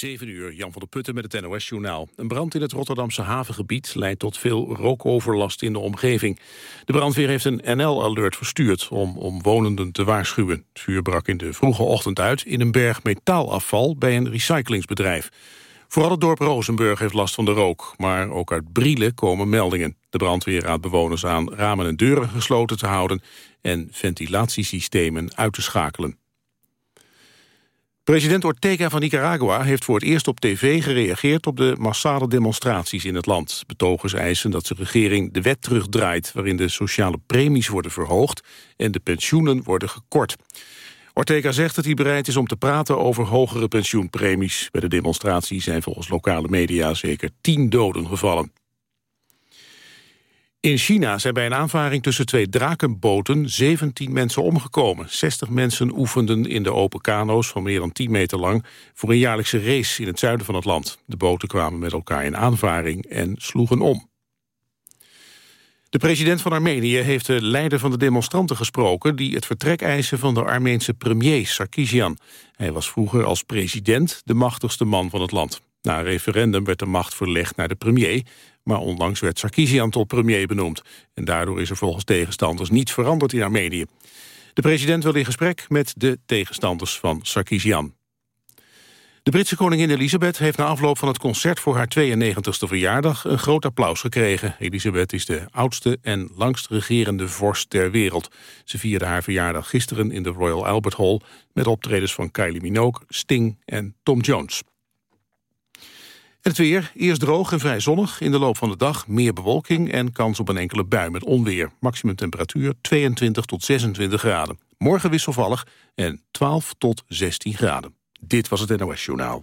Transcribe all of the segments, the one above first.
7 uur, Jan van der Putten met het NOS-journaal. Een brand in het Rotterdamse havengebied leidt tot veel rookoverlast in de omgeving. De brandweer heeft een NL-alert verstuurd om omwonenden te waarschuwen. Het vuur brak in de vroege ochtend uit in een berg metaalafval bij een recyclingsbedrijf. Vooral het dorp Rozenburg heeft last van de rook, maar ook uit Brielen komen meldingen. De brandweer raadt bewoners aan ramen en deuren gesloten te houden en ventilatiesystemen uit te schakelen. President Ortega van Nicaragua heeft voor het eerst op tv gereageerd op de massale demonstraties in het land. Betogers eisen dat de regering de wet terugdraait waarin de sociale premies worden verhoogd en de pensioenen worden gekort. Ortega zegt dat hij bereid is om te praten over hogere pensioenpremies. Bij de demonstratie zijn volgens lokale media zeker tien doden gevallen. In China zijn bij een aanvaring tussen twee drakenboten 17 mensen omgekomen. 60 mensen oefenden in de open kano's van meer dan 10 meter lang... voor een jaarlijkse race in het zuiden van het land. De boten kwamen met elkaar in aanvaring en sloegen om. De president van Armenië heeft de leider van de demonstranten gesproken... die het vertrek eisen van de Armeense premier Sarkisian. Hij was vroeger als president de machtigste man van het land. Na een referendum werd de macht verlegd naar de premier... maar onlangs werd Sarkisian tot premier benoemd. En daardoor is er volgens tegenstanders niets veranderd in Armenië. De president wil in gesprek met de tegenstanders van Sarkisian. De Britse koningin Elisabeth heeft na afloop van het concert voor haar 92e verjaardag een groot applaus gekregen. Elisabeth is de oudste en langst regerende vorst ter wereld. Ze vierde haar verjaardag gisteren in de Royal Albert Hall met optredens van Kylie Minogue, Sting en Tom Jones. Het weer, eerst droog en vrij zonnig. In de loop van de dag meer bewolking en kans op een enkele bui met onweer. Maximum temperatuur 22 tot 26 graden. Morgen wisselvallig en 12 tot 16 graden. Dit was het NOS Journaal.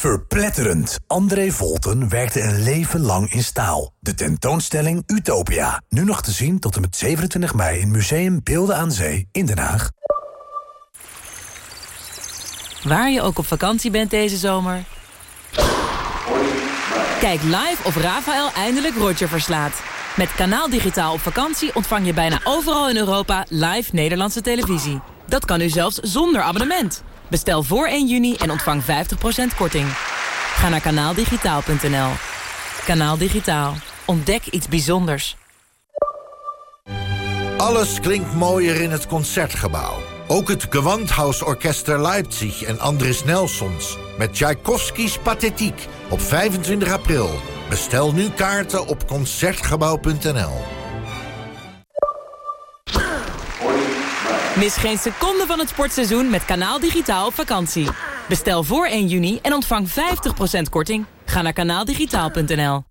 Verpletterend. André Volten werkte een leven lang in staal. De tentoonstelling Utopia. Nu nog te zien tot en met 27 mei in Museum Beelden aan Zee in Den Haag. Waar je ook op vakantie bent deze zomer. Kijk live of Rafael eindelijk Roger verslaat. Met Kanaal Digitaal op vakantie ontvang je bijna overal in Europa live Nederlandse televisie. Dat kan u zelfs zonder abonnement. Bestel voor 1 juni en ontvang 50% korting. Ga naar kanaaldigitaal.nl. Kanaal Digitaal. Ontdek iets bijzonders. Alles klinkt mooier in het Concertgebouw. Ook het Gewandhausorchester Leipzig en Andris Nelsons... met Tchaikovskis Pathetiek op 25 april. Bestel nu kaarten op Concertgebouw.nl. Mis geen seconde van het sportseizoen met Kanaal Digitaal op vakantie. Bestel voor 1 juni en ontvang 50% korting. Ga naar kanaaldigitaal.nl.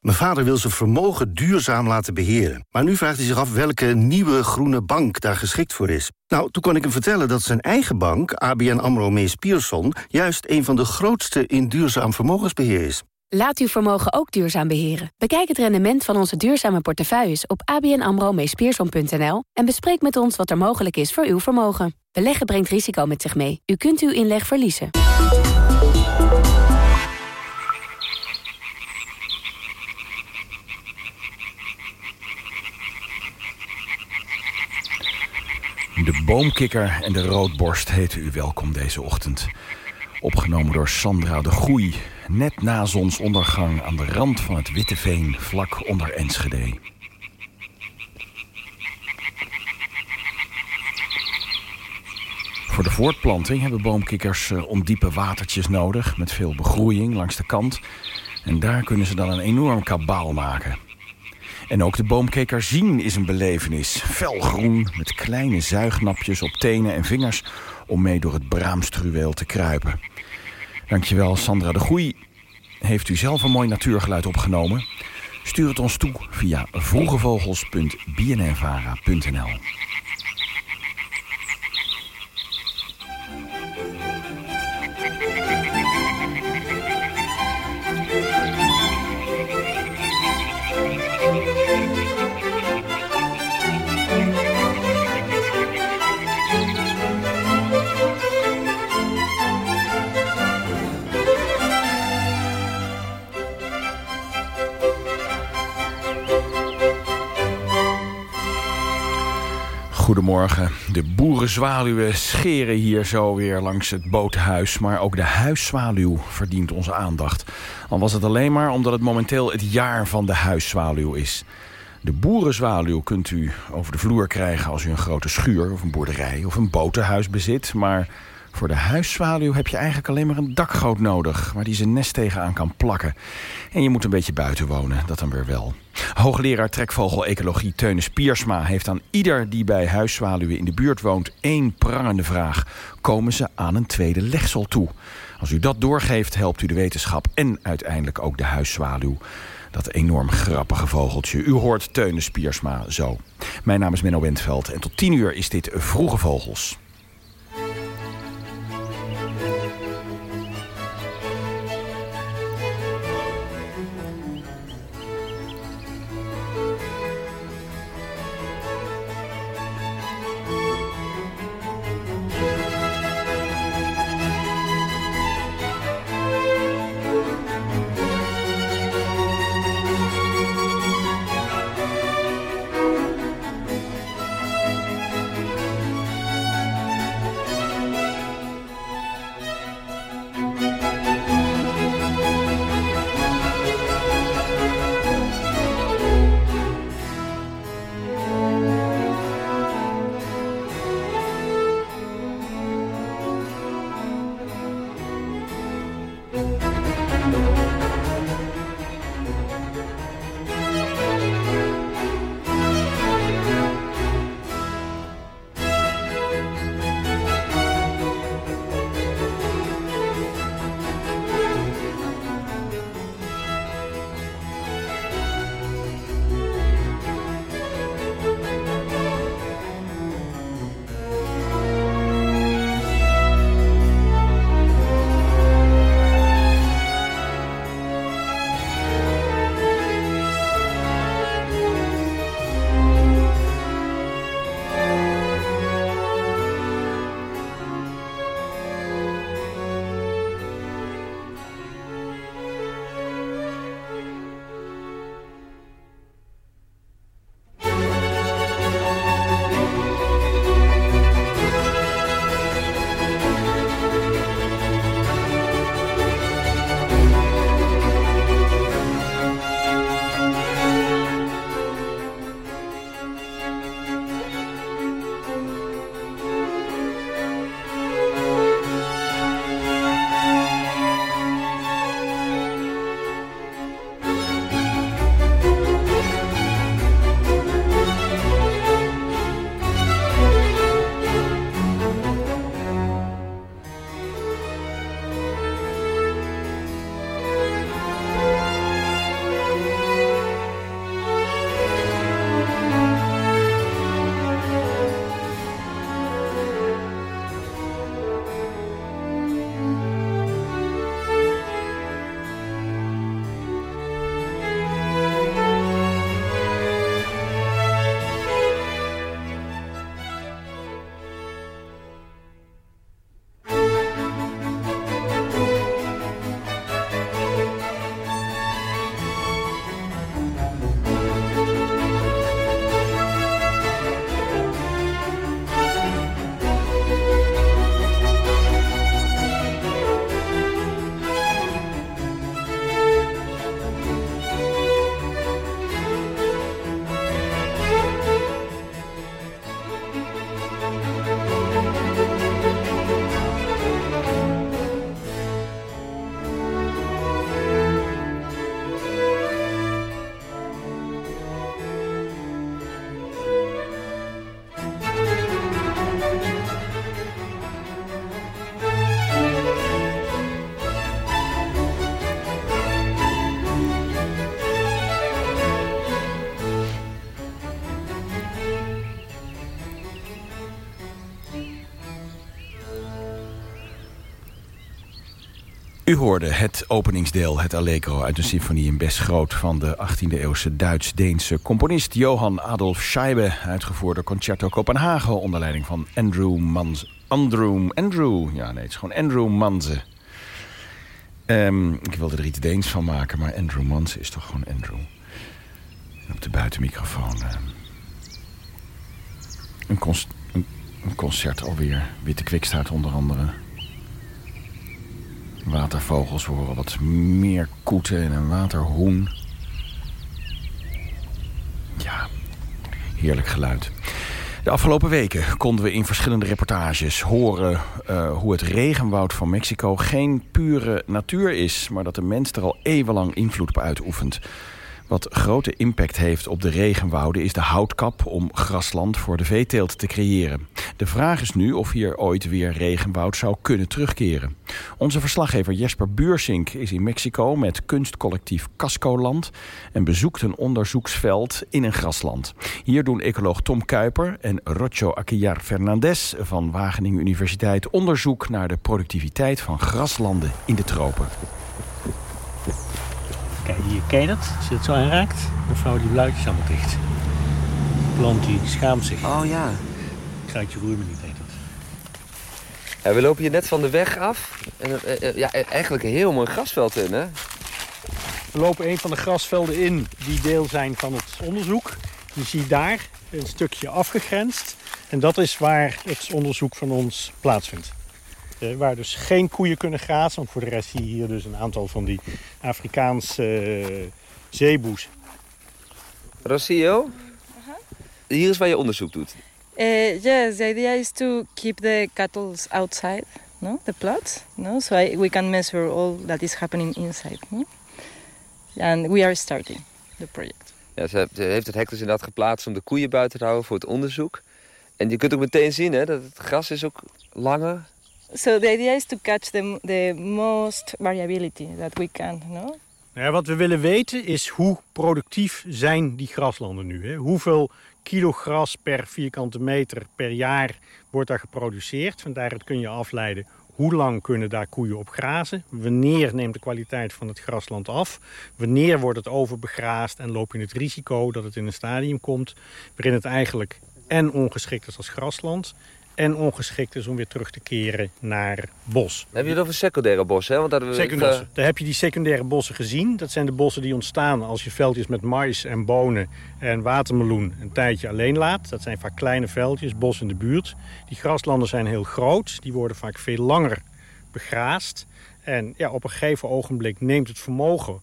Mijn vader wil zijn vermogen duurzaam laten beheren. Maar nu vraagt hij zich af welke nieuwe groene bank daar geschikt voor is. Nou, toen kon ik hem vertellen dat zijn eigen bank, ABN AMRO Mees Pierson... juist een van de grootste in duurzaam vermogensbeheer is. Laat uw vermogen ook duurzaam beheren. Bekijk het rendement van onze duurzame portefeuilles op abnamro en bespreek met ons wat er mogelijk is voor uw vermogen. Beleggen brengt risico met zich mee. U kunt uw inleg verliezen. De boomkikker en de roodborst heten u welkom deze ochtend. Opgenomen door Sandra de Groei. Net na zonsondergang aan de rand van het Witte Veen, vlak onder Enschede. Voor de voortplanting hebben boomkikkers eh, ondiepe watertjes nodig... met veel begroeiing langs de kant. En daar kunnen ze dan een enorm kabaal maken. En ook de boomkikker zien is een belevenis. Felgroen, met kleine zuignapjes op tenen en vingers... om mee door het braamstruweel te kruipen. Dankjewel Sandra de Goei. Heeft u zelf een mooi natuurgeluid opgenomen? Stuur het ons toe via vroegevogels.bnnvara.nl Goedemorgen. De boerenzwaluwen scheren hier zo weer langs het boothuis. Maar ook de huiszwaluw verdient onze aandacht. Al was het alleen maar omdat het momenteel het jaar van de huiszwaluw is. De boerenzwaluw kunt u over de vloer krijgen als u een grote schuur of een boerderij of een botenhuis bezit. Maar voor de huiszwaluw heb je eigenlijk alleen maar een dakgoot nodig... waar die zijn nest tegenaan kan plakken. En je moet een beetje buiten wonen, dat dan weer wel. Hoogleraar trekvogel-ecologie Piersma heeft aan ieder die bij huiszwaluwen in de buurt woont één prangende vraag. Komen ze aan een tweede legsel toe? Als u dat doorgeeft, helpt u de wetenschap en uiteindelijk ook de huiszwaluw. Dat enorm grappige vogeltje. U hoort Teunis Piersma zo. Mijn naam is Menno Wentveld en tot tien uur is dit Vroege Vogels. U hoorde het openingsdeel, het Allegro uit een symfonie in best groot... van de 18e-eeuwse Duits-Deense componist Johan Adolf Scheibe... uitgevoerd door Concerto Kopenhagen onder leiding van Andrew Manze. Andrew, Andrew, ja nee, het is gewoon Andrew Manze. Um, ik wilde er iets Deens van maken, maar Andrew Manze is toch gewoon Andrew. op de buitenmicrofoon... Een, een, een concert alweer. Witte kwikstaart onder andere. Watervogels horen wat meer koeten en een waterhoen. Ja, heerlijk geluid. De afgelopen weken konden we in verschillende reportages horen uh, hoe het regenwoud van Mexico geen pure natuur is, maar dat de mens er al eeuwenlang invloed op uitoefent. Wat grote impact heeft op de regenwouden is de houtkap om grasland voor de veeteelt te creëren. De vraag is nu of hier ooit weer regenwoud zou kunnen terugkeren. Onze verslaggever Jesper Buursink is in Mexico met kunstcollectief Cascoland en bezoekt een onderzoeksveld in een grasland. Hier doen ecoloog Tom Kuiper en Rocho Aquillar Fernandez van Wageningen Universiteit onderzoek naar de productiviteit van graslanden in de tropen. Je dat? Als je het zo aanraakt, dan vouwen die bluitjes allemaal dicht. De plant die schaamt zich. Oh ja. Kruidje roer me niet, heet dat. Ja, we lopen hier net van de weg af. En uh, uh, ja, eigenlijk een heel mooi grasveld in, hè? We lopen een van de grasvelden in die deel zijn van het onderzoek. Je ziet daar een stukje afgegrensd. En dat is waar het onderzoek van ons plaatsvindt. Uh, waar dus geen koeien kunnen grazen. Want voor de rest zie je hier dus een aantal van die Afrikaanse uh, zeeboes. Rocio, -huh. hier is waar je onderzoek doet. Uh, yes, the idea is to keep the cattle outside, no, the plots, no, so I, we can measure all that is happening inside, no? and we are starting the project. Ja, ze heeft het hek dus inderdaad geplaatst om de koeien buiten te houden voor het onderzoek. En je kunt ook meteen zien hè, dat het gras is ook langer So the idea is to catch the, the most variability that we can, no? Ja, wat we willen weten is hoe productief zijn die graslanden nu. Hè? Hoeveel kilo gras per vierkante meter per jaar wordt daar geproduceerd. Vandaar kun je afleiden hoe lang kunnen daar koeien op grazen. Wanneer neemt de kwaliteit van het grasland af. Wanneer wordt het overbegraasd en loop je het risico dat het in een stadium komt... waarin het eigenlijk en ongeschikt is als grasland en ongeschikt is om weer terug te keren naar bos. Dan heb je het over secundaire bossen, hè? Want daar, secundaire, uh... daar heb je die secundaire bossen gezien. Dat zijn de bossen die ontstaan als je veldjes met mais en bonen en watermeloen een tijdje alleen laat. Dat zijn vaak kleine veldjes, bos in de buurt. Die graslanden zijn heel groot. Die worden vaak veel langer begraasd. En ja, op een gegeven ogenblik neemt het vermogen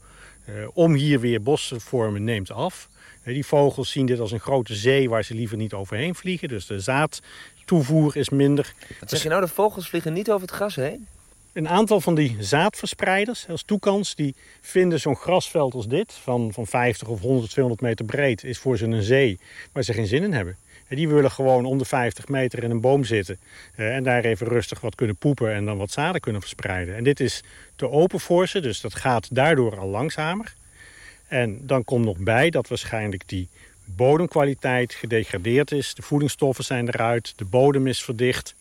uh, om hier weer bos te vormen neemt af. Die vogels zien dit als een grote zee waar ze liever niet overheen vliegen. Dus de zaad toevoer is minder. Wat zeg je nou, de vogels vliegen niet over het gras heen? Een aantal van die zaadverspreiders, als toekans, die vinden zo'n grasveld als dit... Van, van 50 of 100, 200 meter breed, is voor ze een zee waar ze geen zin in hebben. En die willen gewoon om de 50 meter in een boom zitten... Eh, en daar even rustig wat kunnen poepen en dan wat zaden kunnen verspreiden. En dit is te open voor ze, dus dat gaat daardoor al langzamer. En dan komt nog bij dat waarschijnlijk die bodemkwaliteit gedegradeerd is. De voedingsstoffen zijn eruit, de bodem is verdicht.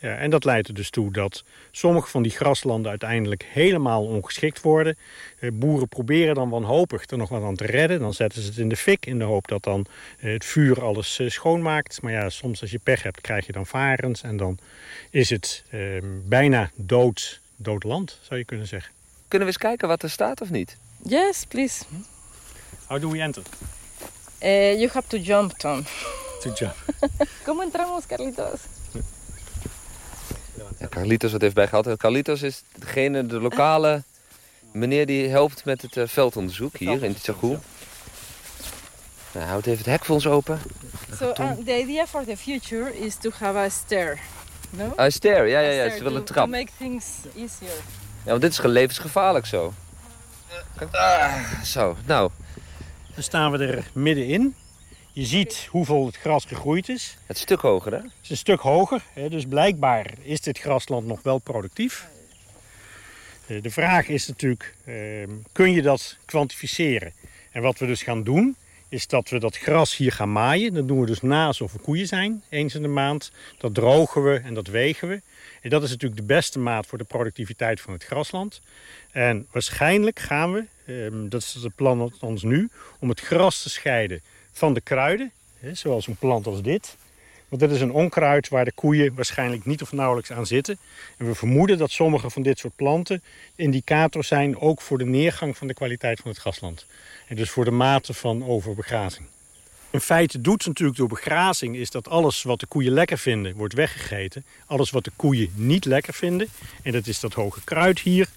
En dat leidt er dus toe dat sommige van die graslanden uiteindelijk helemaal ongeschikt worden. Eh, boeren proberen dan wanhopig er nog wat aan te redden. Dan zetten ze het in de fik in de hoop dat dan eh, het vuur alles eh, schoonmaakt. Maar ja, soms als je pech hebt krijg je dan varens. En dan is het bijna dood, dood land, zou je kunnen zeggen. Kunnen we eens kijken wat er staat of niet? Yes, please. How do we enter? Uh, you have to jump, Tom. To jump. ¿Cómo entramos, Carlitos? Ja, Carlitos wat heeft bijgehaald. Carlitos is degene, de lokale meneer die helpt met het uh, veldonderzoek hier in Tsagoe. Nou, hij houdt even het hek voor ons open. So uh, the idea for the future is to have a stair. No? A stair, ja, ja, ja. Ze willen een trap. To make things easier. Ja, want dit is levensgevaarlijk zo. Ah, zo, nou. Dan staan we er middenin. Je ziet hoeveel het gras gegroeid is. Het is een stuk hoger, hè? Het is een stuk hoger. Dus blijkbaar is dit grasland nog wel productief. Eh, de vraag is natuurlijk, eh, kun je dat kwantificeren? En wat we dus gaan doen, is dat we dat gras hier gaan maaien. Dat doen we dus na alsof we koeien zijn, eens in de maand. Dat drogen we en dat wegen we. En dat is natuurlijk de beste maat voor de productiviteit van het grasland. En waarschijnlijk gaan we, ehm, dat is het plan ons nu, om het gras te scheiden van de kruiden. Zoals een plant als dit. Want dit is een onkruid waar de koeien waarschijnlijk niet of nauwelijks aan zitten. En we vermoeden dat sommige van dit soort planten indicators zijn... ook voor de neergang van de kwaliteit van het grasland. En dus voor de mate van overbegrazing. In feite doet natuurlijk door begrazing... is dat alles wat de koeien lekker vinden, wordt weggegeten. Alles wat de koeien niet lekker vinden. En dat is dat hoge kruid hier.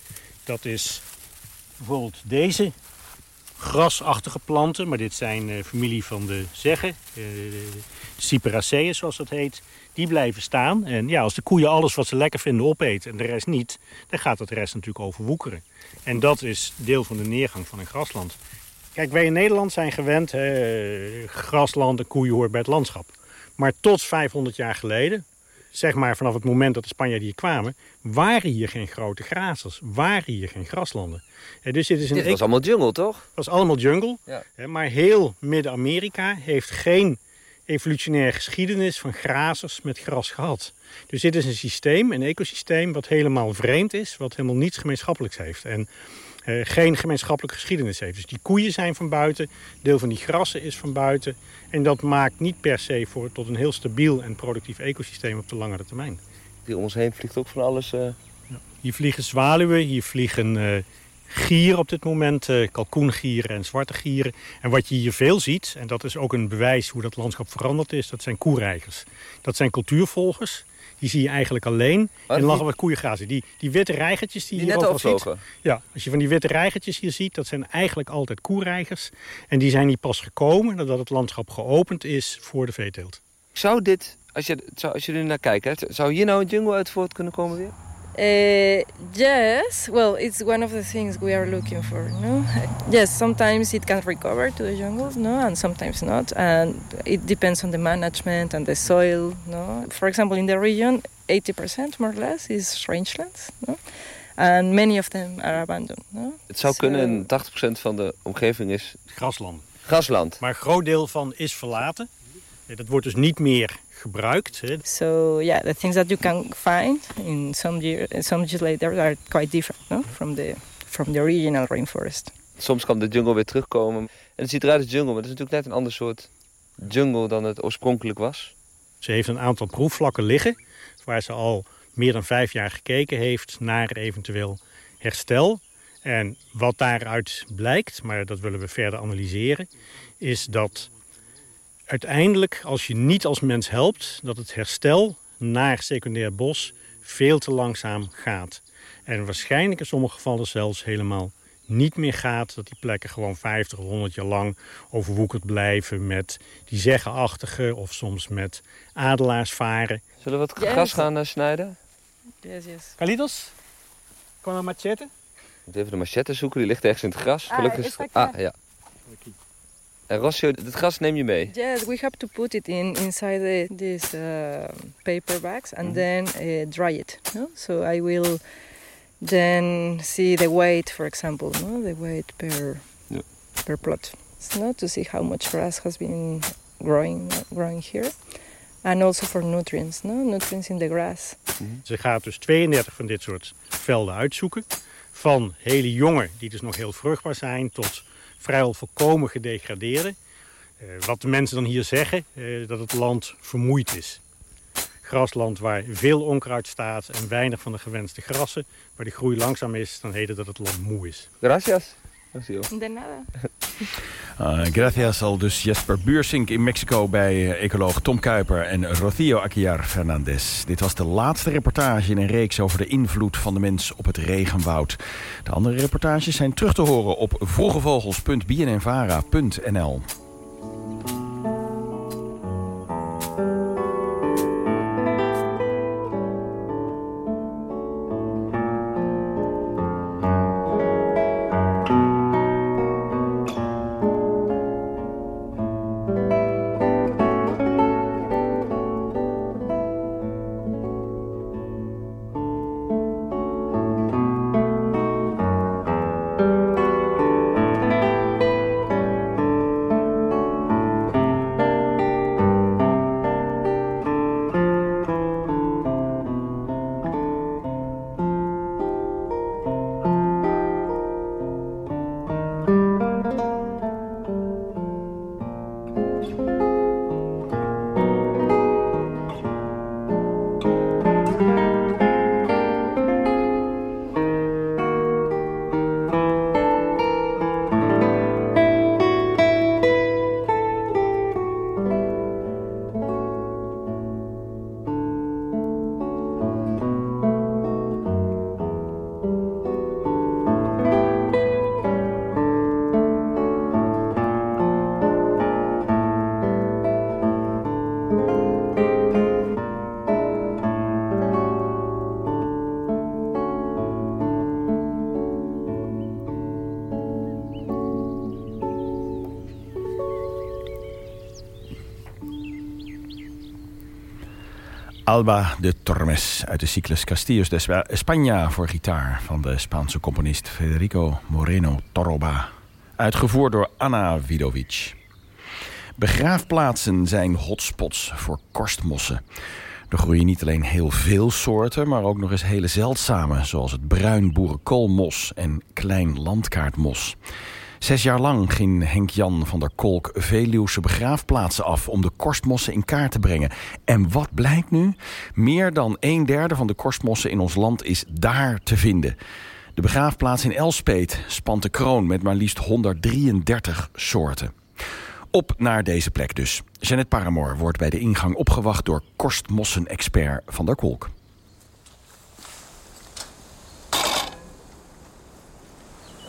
Dat is bijvoorbeeld deze grasachtige planten. Maar dit zijn uh, familie van de zeggen. Uh, Cyperaceae zoals dat heet. Die blijven staan. En ja, als de koeien alles wat ze lekker vinden opeten en de rest niet... dan gaat het rest natuurlijk overwoekeren. En dat is deel van de neergang van een grasland. Kijk, wij in Nederland zijn gewend, hè, grasland en koeien hoort bij het landschap. Maar tot 500 jaar geleden, zeg maar vanaf het moment dat de Spanjaarden hier kwamen... waren hier geen grote grazers, waren hier geen graslanden. dus dit is een dit was allemaal jungle, toch? Het was allemaal jungle. Ja. Maar heel Midden-Amerika heeft geen evolutionaire geschiedenis van grazers met gras gehad. Dus dit is een systeem, een ecosysteem wat helemaal vreemd is... wat helemaal niets gemeenschappelijks heeft. En geen gemeenschappelijke geschiedenis heeft. Dus die koeien zijn van buiten, deel van die grassen is van buiten. En dat maakt niet per se voor tot een heel stabiel en productief ecosysteem op de langere termijn. Hier om ons heen vliegt ook van alles... Uh... Ja. Hier vliegen zwaluwen, hier vliegen uh, gieren op dit moment, uh, kalkoengieren en zwarte gieren. En wat je hier veel ziet, en dat is ook een bewijs hoe dat landschap veranderd is, dat zijn koereigers. Dat zijn cultuurvolgers die zie je eigenlijk alleen oh, in lachen wat koeien grazen. Die, die witte reigertjes die, die hier overal ziet. Ja, als je van die witte reigertjes hier ziet, dat zijn eigenlijk altijd koereigers. En die zijn hier pas gekomen nadat het landschap geopend is voor de veeteelt. Zou dit, als je, als je er naar kijkt, zou hier nou een jungle uit voort kunnen komen weer? Uh, yes, well, it's one of the things we are looking for. No, yes, sometimes it can recover to the jungles, no, and sometimes not, and it depends on the management and the soil. No, for example, in the region, 80% more or less is rangelands, no, and many of them are abandoned. No? Het zou so, kunnen, 80% van de omgeving is grasland. Grasland. Maar een groot deel van is verlaten. Dat wordt dus niet meer gebruikt. Hè. So yeah, the things that you can find in some year, some years later are quite different no? from the from the original rainforest. Soms kan de jungle weer terugkomen. En het ziet eruit als jungle, maar het is natuurlijk net een ander soort jungle dan het oorspronkelijk was. Ze heeft een aantal proefvlakken liggen, waar ze al meer dan vijf jaar gekeken heeft naar eventueel herstel. En wat daaruit blijkt, maar dat willen we verder analyseren, is dat uiteindelijk, als je niet als mens helpt... dat het herstel naar secundair bos veel te langzaam gaat. En waarschijnlijk in sommige gevallen zelfs helemaal niet meer gaat... dat die plekken gewoon 50 of 100 jaar lang overwoekerd blijven... met die zeggenachtige of soms met adelaarsvaren. Zullen we het gras gaan uh, snijden? Yes, yes. Carlitos, kom een moet even de machete zoeken, die ligt ergens in het gras. Ah, Gelukkig is het... Ah, ja. En Rossio, het gras neem je mee? Yes, we have to put it in inside the, these uh, paper bags and mm -hmm. then uh, dry it. No? So I will then see the weight, for example, no? the weight per yeah. per plot, no? to see how much grass has been growing growing here. And also for nutrients, no? nutrients in the grass. Mm -hmm. Ze gaat dus 32 van dit soort velden uitzoeken. Van hele jonge, die dus nog heel vruchtbaar zijn, tot vrijwel volkomen gedegradeerde. Uh, wat de mensen dan hier zeggen, uh, dat het land vermoeid is. Grasland waar veel onkruid staat en weinig van de gewenste grassen. Waar de groei langzaam is, dan heet het dat het land moe is. Gracias. De nada. Uh, gracias al dus Jesper Buursink in Mexico bij uh, ecoloog Tom Kuiper en Rocío Aguiar Fernandez. Dit was de laatste reportage in een reeks over de invloed van de mens op het regenwoud. De andere reportages zijn terug te horen op vroegevogels.bnnvara.nl. Alba de Tormes uit de cyclus Castillos de Spa- España voor gitaar van de Spaanse componist Federico Moreno Torroba. Uitgevoerd door Anna Vidovic. Begraafplaatsen zijn hotspots voor korstmossen. Er groeien niet alleen heel veel soorten, maar ook nog eens hele zeldzame... zoals het bruin boerenkoolmos en klein landkaartmos. Zes jaar lang ging Henk-Jan van der Kolk Veluwse begraafplaatsen af... om de korstmossen in kaart te brengen. En wat blijkt nu? Meer dan een derde van de korstmossen in ons land is daar te vinden. De begraafplaats in Elspet spant de kroon met maar liefst 133 soorten. Op naar deze plek dus. Jeannette Paramore wordt bij de ingang opgewacht door korstmossen-expert Van der Kolk.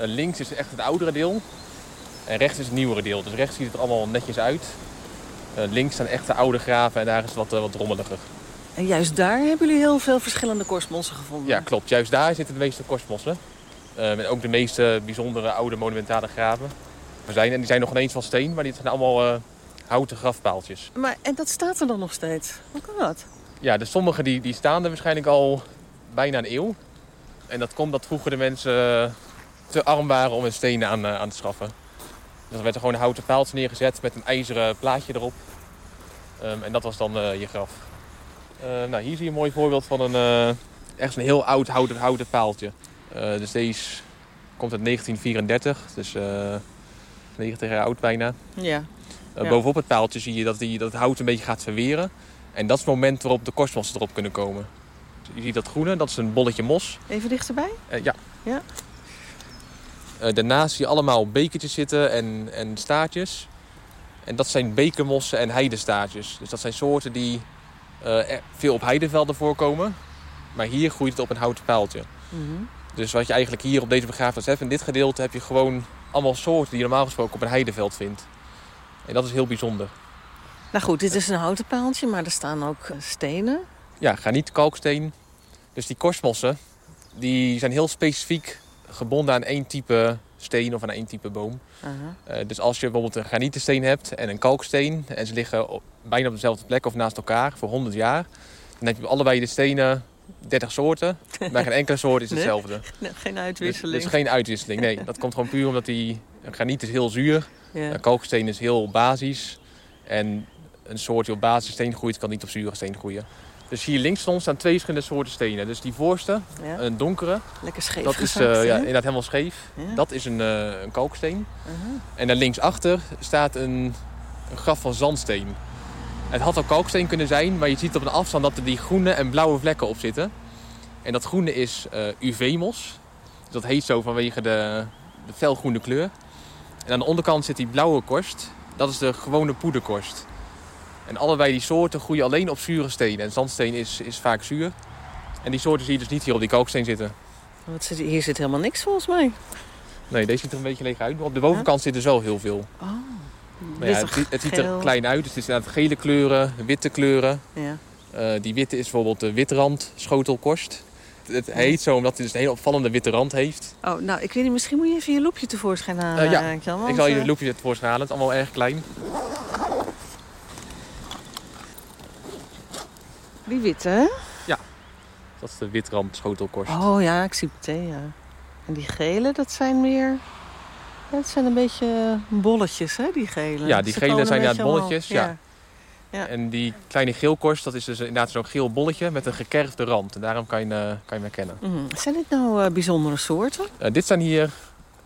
Links is echt het oudere deel en rechts is het nieuwere deel. Dus rechts ziet het er allemaal netjes uit. Eh, links staan echt de oude graven en daar is het wat, eh, wat rommeliger. En juist daar hebben jullie heel veel verschillende korstmossen gevonden. Ja, klopt. Juist daar zitten de meeste korstmossen. Eh, en ook de meeste bijzondere oude monumentale graven. Er zijn, en die zijn nog ineens van steen, maar die zijn allemaal eh, houten grafpaaltjes. Maar, en dat staat er dan nog steeds. Hoe kan dat? Ja, dus sommige die, die staan er waarschijnlijk al bijna een eeuw. En dat komt dat vroeger de mensen eh, te arm waren om hun stenen aan, eh, aan te schaffen. Dus er werd er gewoon een houten paaltje neergezet met een ijzeren plaatje erop. Ehm, en dat was dan eh, je graf. Eh, nou, hier zie je een mooi voorbeeld van een, echt een heel oud houten, houten paaltje. Dus deze komt uit 1934, dus eh 90 jaar oud bijna. Ja. Ja. Bovenop het paaltje zie je dat, die, dat het hout een beetje gaat verweren. En dat is het moment waarop de korstmossen erop kunnen komen. Je ziet dat groene, dat is een bolletje mos. Even dichterbij? Ja. Ja. Eh, daarnaast zie je allemaal bekertjes zitten en, en staartjes. En dat zijn bekermossen en heidestaartjes. Dus dat zijn soorten die eh, veel op heidevelden voorkomen. Maar hier groeit het op een houten paaltje. Mhm. Dus wat je eigenlijk hier op deze begraafplaats hebt, in dit gedeelte heb je gewoon allemaal soorten die je normaal gesproken op een heideveld vindt. En dat is heel bijzonder. Nou goed, dit is een houten paaltje, maar er staan ook eh, stenen. Ja, graniet, kalksteen. Dus die korstmossen, die zijn heel specifiek gebonden aan één type steen of aan één type boom. Eh, dus als je bijvoorbeeld een granitensteen hebt en een kalksteen... en ze liggen op- bijna op dezelfde plek of naast elkaar voor 100 jaar... dan heb je allebei de stenen 30 soorten. Bij geen enkele soort is hetzelfde. Nee, geen Dus, uitwisseling. dus geen uitwisseling, nee. Dat komt gewoon puur omdat die... Een graniet is heel zuur, Ja. een kalksteen is heel basisch... en een soort die op basissteen groeit kan niet op zure steen groeien. Dus hier links van ons staan twee verschillende soorten stenen. Dus die voorste, Ja. een donkere, Lekker scheef dat is eh, ja, inderdaad helemaal scheef. Ja. Dat is een, eh, een kalksteen. Aha. En daar linksachter staat een, een graf van zandsteen. Het had al kalksteen kunnen zijn, maar je ziet op een afstand dat er die groene en blauwe vlekken op zitten. En dat groene is eh UV-mos. Dus dat heet zo vanwege de, de felgroene kleur. En aan de onderkant zit die blauwe korst. Dat is de gewone poederkorst. En allebei die soorten groeien alleen op zure stenen. En zandsteen is, is vaak zuur. En die soorten zie je dus niet hier op die kalksteen zitten. Wat zit, hier zit helemaal niks volgens mij. Nee, deze ziet er een beetje leeg uit. Maar op de bovenkant zit dus wel heel veel. Oh. Maar ja, het, ziet- het ziet er klein uit. Dus het is inderdaad gele kleuren, witte kleuren. Ja. Eh, die witte is bijvoorbeeld de witrand schotelkorst. Het heet zo omdat het dus een hele opvallende witte rand heeft. Oh, nou, ik weet niet, misschien moet je even je loepje tevoorschijn halen. Eh, ja, Jan, want, ik zal je eh, loepje tevoorschijn halen. Het is allemaal erg klein. Die witte, hè? Dat is de witrand schotelkorst. Oh ja, ik zie het meteen, ja. En die gele, dat zijn meer... Dat zijn een beetje bolletjes, hè, die gele. Ja, die Ze gele zijn beetje bolletjes, ja. Ja. En die kleine geelkorst, dat is dus inderdaad zo'n geel bolletje met een gekerfde rand. En daarom kan je, eh, kan je hem herkennen. Mhm. Zijn dit nou eh, bijzondere soorten? Eh, dit zijn hier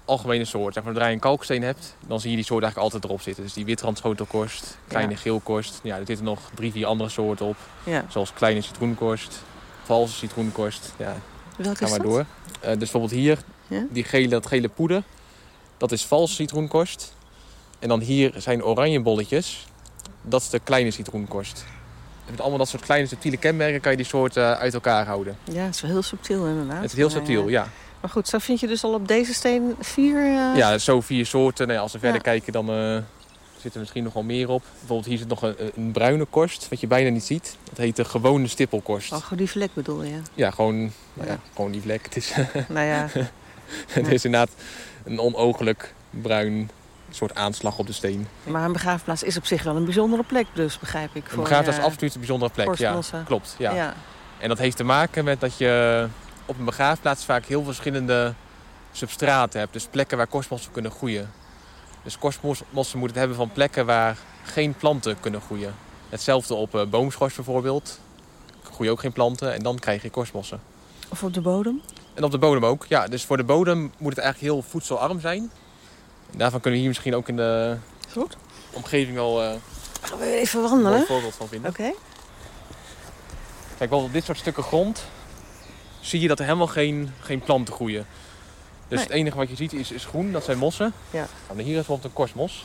algemene soorten. Zeg maar, Zodra je een kalksteen hebt, dan zie je die soort eigenlijk altijd erop zitten. Dus die witrand schotelkorst, kleine Ja. geelkorst. Ja, er zitten nog drie, vier andere soorten op. Ja. Zoals kleine citroenkorst, valse citroenkorst. Ja, Welke ga maar door. Eh, dus bijvoorbeeld hier, Ja? die gele, dat gele poeder. Dat is valse citroenkorst. En dan hier zijn oranje bolletjes. Dat is de kleine citroenkorst. En met allemaal dat soort kleine subtiele kenmerken kan je die soorten uit elkaar houden. Ja, het is wel heel subtiel inderdaad. Het is heel subtiel, ja. Maar goed, zo vind je dus al op deze steen vier... eh, Ja, zo vier soorten. Nou ja, als we verder Ja. kijken, dan eh zit er misschien nog wel meer op. Bijvoorbeeld hier zit nog een, een bruine korst, wat je bijna niet ziet. Dat heet de gewone stippelkorst. Oh, gewoon die vlek bedoel je? Ja, gewoon, nou ja, gewoon die vlek. Het is, Nou ja, het is inderdaad een onogelijk bruin soort aanslag op de steen. Maar een begraafplaats is op zich wel een bijzondere plek dus, begrijp ik. Een begraafplaats is eh, absoluut een bijzondere plek. Ja, klopt. Ja. En dat heeft te maken met dat je op een begraafplaats vaak heel verschillende substraten hebt. Dus plekken waar korstmossen kunnen groeien. Dus korstmossen moeten het hebben van plekken waar geen planten kunnen groeien. Hetzelfde op eh, boomschors bijvoorbeeld. Groeien ook geen planten en dan krijg je korstmossen. Of op de bodem? En op de bodem ook. Ja, dus voor de bodem moet het eigenlijk heel voedselarm zijn. En daarvan kunnen we hier misschien ook in de Goed. omgeving wel eh, Gaan we even een wandelen? mooi voorbeeld van vinden. Oké. Kijk, wel op dit soort stukken grond zie je dat er helemaal geen, geen planten groeien. Dus Nee. het enige wat je ziet is, is groen, dat zijn mossen. Ja. Nou, hier is bijvoorbeeld een korstmos.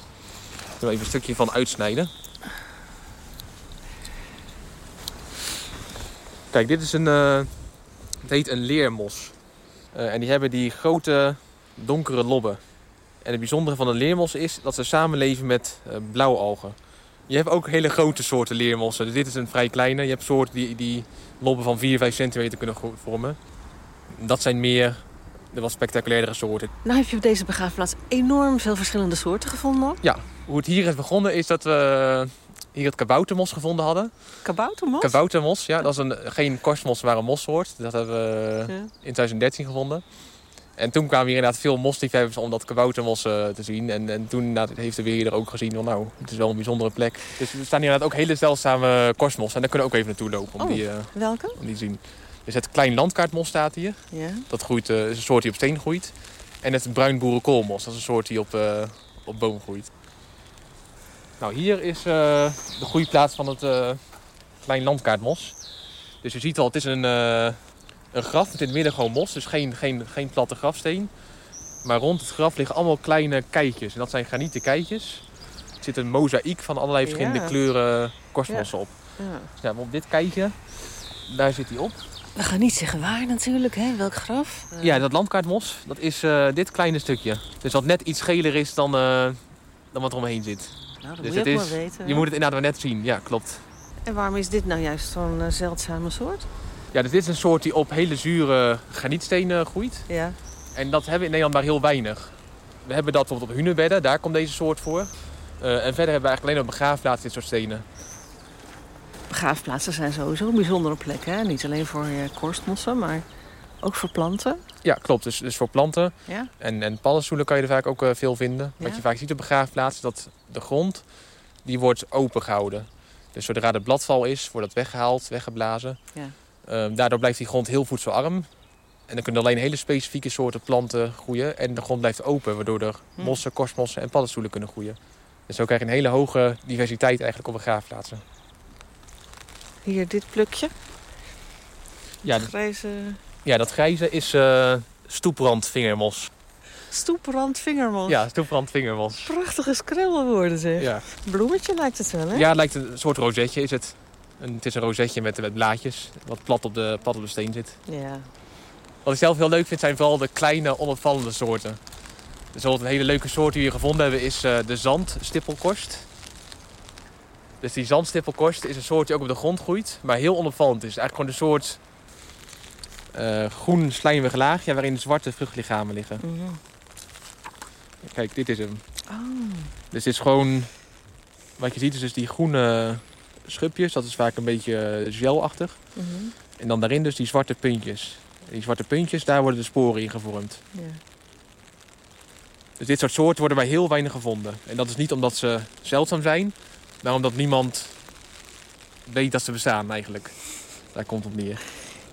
Ik wil even een stukje van uitsnijden. Kijk, dit is een, eh, het heet een leermos. Eh, en die hebben die grote donkere lobben. En het bijzondere van een leermos is dat ze samenleven met eh, blauwalgen. Je hebt ook hele grote soorten leermossen. Dus dit is een vrij kleine. Je hebt soorten die, die lobben van 4, 5 centimeter kunnen vormen. Dat zijn meer de wat spectaculairdere soorten. Nou heb je op deze begraafplaats enorm veel verschillende soorten gevonden. Ja, hoe het hier is begonnen is dat we hier het kaboutermos gevonden hadden. Kaboutermos? Kaboutermos, ja. Dat is een, geen korstmos, maar een mossoort. Dat hebben we in 2013 gevonden. En toen kwamen hier inderdaad veel mosliefhebbers om dat kaboutermos eh, te zien. En, en toen heeft de beheerder ook gezien van nou, het is wel een bijzondere plek. Dus er staan hier inderdaad ook hele zeldzame korstmossen. En daar kunnen we ook even naartoe lopen om, Oh, die, eh, welke? om die te zien. Dus het klein landkaartmos staat hier. Ja. Dat groeit, eh, is een soort die op steen groeit. En het bruin boerenkoolmos, dat is een soort die op, op boom groeit. Nou, hier is de groeiplaats van het klein landkaartmos. Dus je ziet al, het is een, een graf met in het midden gewoon mos. Dus geen, geen, geen platte grafsteen. Maar rond het graf liggen allemaal kleine keitjes. En dat zijn granieten keitjes. Er zit een mozaïek van allerlei verschillende Ja. kleuren korstmossen op. Ja. Ja, maar op dit keitje, daar zit hij op. We gaan niet zeggen waar natuurlijk, hè? welk graf. Ja, dat landkaartmos, dat is eh, dit kleine stukje. Dus dat net iets geler is dan, eh, dan wat er omheen zit. Nou, dat dus moet je het ook is, wel weten. Je moet het inderdaad wel net zien, ja, klopt. En waarom is dit nou juist zo'n eh, zeldzame soort? Ja, dus dit is een soort die op hele zure granietstenen groeit. Ja. En dat hebben we in Nederland maar heel weinig. We hebben dat bijvoorbeeld op hunebedden, daar komt deze soort voor. Eh, en verder hebben we eigenlijk alleen op begraafplaatsen dit soort stenen. Begraafplaatsen zijn sowieso een bijzondere plek, hè? Niet alleen voor eh, korstmossen, maar ook voor planten. Ja, klopt. Dus, dus voor planten Ja. en, en paddenstoelen kan je er vaak ook eh, veel vinden. Wat Ja. je vaak ziet op begraafplaatsen, dat de grond die wordt open gehouden. Dus zodra er bladval is, wordt dat weggehaald, weggeblazen. Ja. Ehm, daardoor blijft die grond heel voedselarm. En dan kunnen alleen hele specifieke soorten planten groeien. En de grond blijft open, waardoor er Hm. mossen, korstmossen en paddenstoelen kunnen groeien. Dus zo krijg je een hele hoge diversiteit eigenlijk op begraafplaatsen. Hier dit plukje. Ja, d- Grijze ja dat grijze is eh stoeprandvingermos. stoeprand vingermos. Ja, stoeprandvingermos. Prachtige skrillenwoorden zeg. Ja. Bloemetje lijkt het wel, hè? Ja, het lijkt een soort rozetje is het. Het is een rozetje met, met blaadjes, wat plat op, de, plat op de steen zit. Ja. Wat ik zelf heel leuk vind, zijn vooral de kleine, onopvallende soorten. Dus een hele leuke soort die we gevonden hebben, is eh, de zandstippelkorst. Dus die zandstippelkorst is een soort die ook op de grond groeit, maar heel onopvallend is. Het is eigenlijk gewoon een soort eh, groen slijmig laagje waarin zwarte vruchtlichamen liggen. Mhm. Kijk, dit is hem. Oh. Dus dit is gewoon, wat je ziet is dus die groene schubjes, dat is vaak een beetje eh, gelachtig. Mhm. En dan daarin dus die zwarte puntjes. Die zwarte puntjes, daar worden de sporen in gevormd. Ja. Dus dit soort soorten worden bij heel weinig gevonden. En dat is niet omdat ze zeldzaam zijn, maar omdat niemand weet dat ze bestaan eigenlijk. Daar komt het op neer.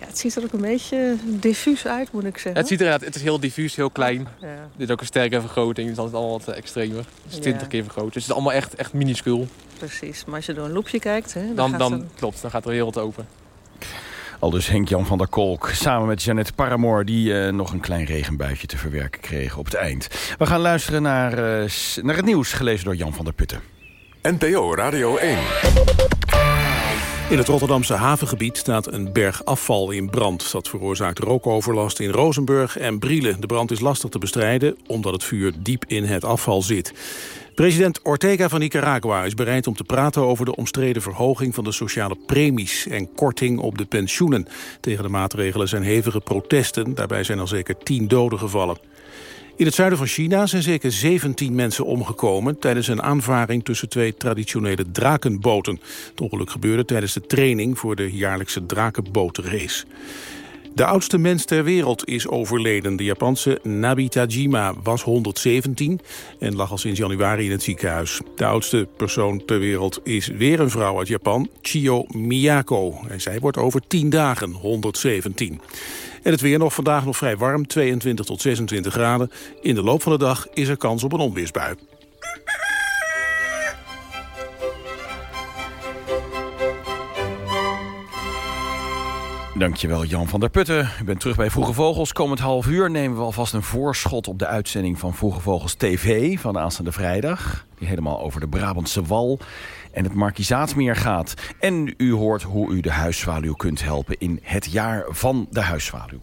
Ja, het ziet er ook een beetje diffuus uit, moet ik zeggen. Het, ziet er, inderdaad- het is heel diffuus, heel klein. Ja. Dit is ook een sterke vergroting, dus dat is allemaal wat extremer. Het is Ja. 20 keer vergroot. Dus het is allemaal echt, echt minuscuul. Precies, maar als je door een loepje kijkt... Hè, dan, Dan, gaat dan er- klopt, dan gaat de wereld open. Al dus Henk-Jan van der Kolk samen met Jeannette Paramoor... die eh, nog een klein regenbuitje te verwerken kregen op het eind. We gaan luisteren naar, eh, naar het nieuws, gelezen door Jan van der Putten. NPO Radio 1. In het Rotterdamse havengebied staat een berg afval in brand. Dat veroorzaakt rookoverlast in Rozenburg en Brielen. De brand is lastig te bestrijden omdat het vuur diep in het afval zit. President Ortega van Nicaragua is bereid om te praten over de omstreden verhoging van de sociale premies en korting op de pensioenen. Tegen de maatregelen zijn hevige protesten, daarbij zijn al zeker tien doden gevallen. In het zuiden van China zijn zeker 17 mensen omgekomen... tijdens een aanvaring tussen twee traditionele drakenboten. Het ongeluk gebeurde tijdens de training voor de jaarlijkse drakenbotenrace. De oudste mens ter wereld is overleden. De Japanse Nabitajima was 117 en lag al sinds januari in het ziekenhuis. De oudste persoon ter wereld is weer een vrouw uit Japan, Chio Miyako. En zij wordt over 10 dagen 117. En het weer nog vandaag nog vrij warm, 22 tot 26 graden. In de loop van de dag is er kans op een onweersbui. Dankjewel Jan van der Putten. U bent terug bij Vroege Vogels. Komend half uur nemen we alvast een voorschot op de uitzending van Vroege Vogels TV van de aanstaande vrijdag. Die helemaal over de Brabantse wal en het Markiezaatsmeer gaat. En u hoort hoe u de huiszwaluw kunt helpen in het jaar van de huiszwaluw.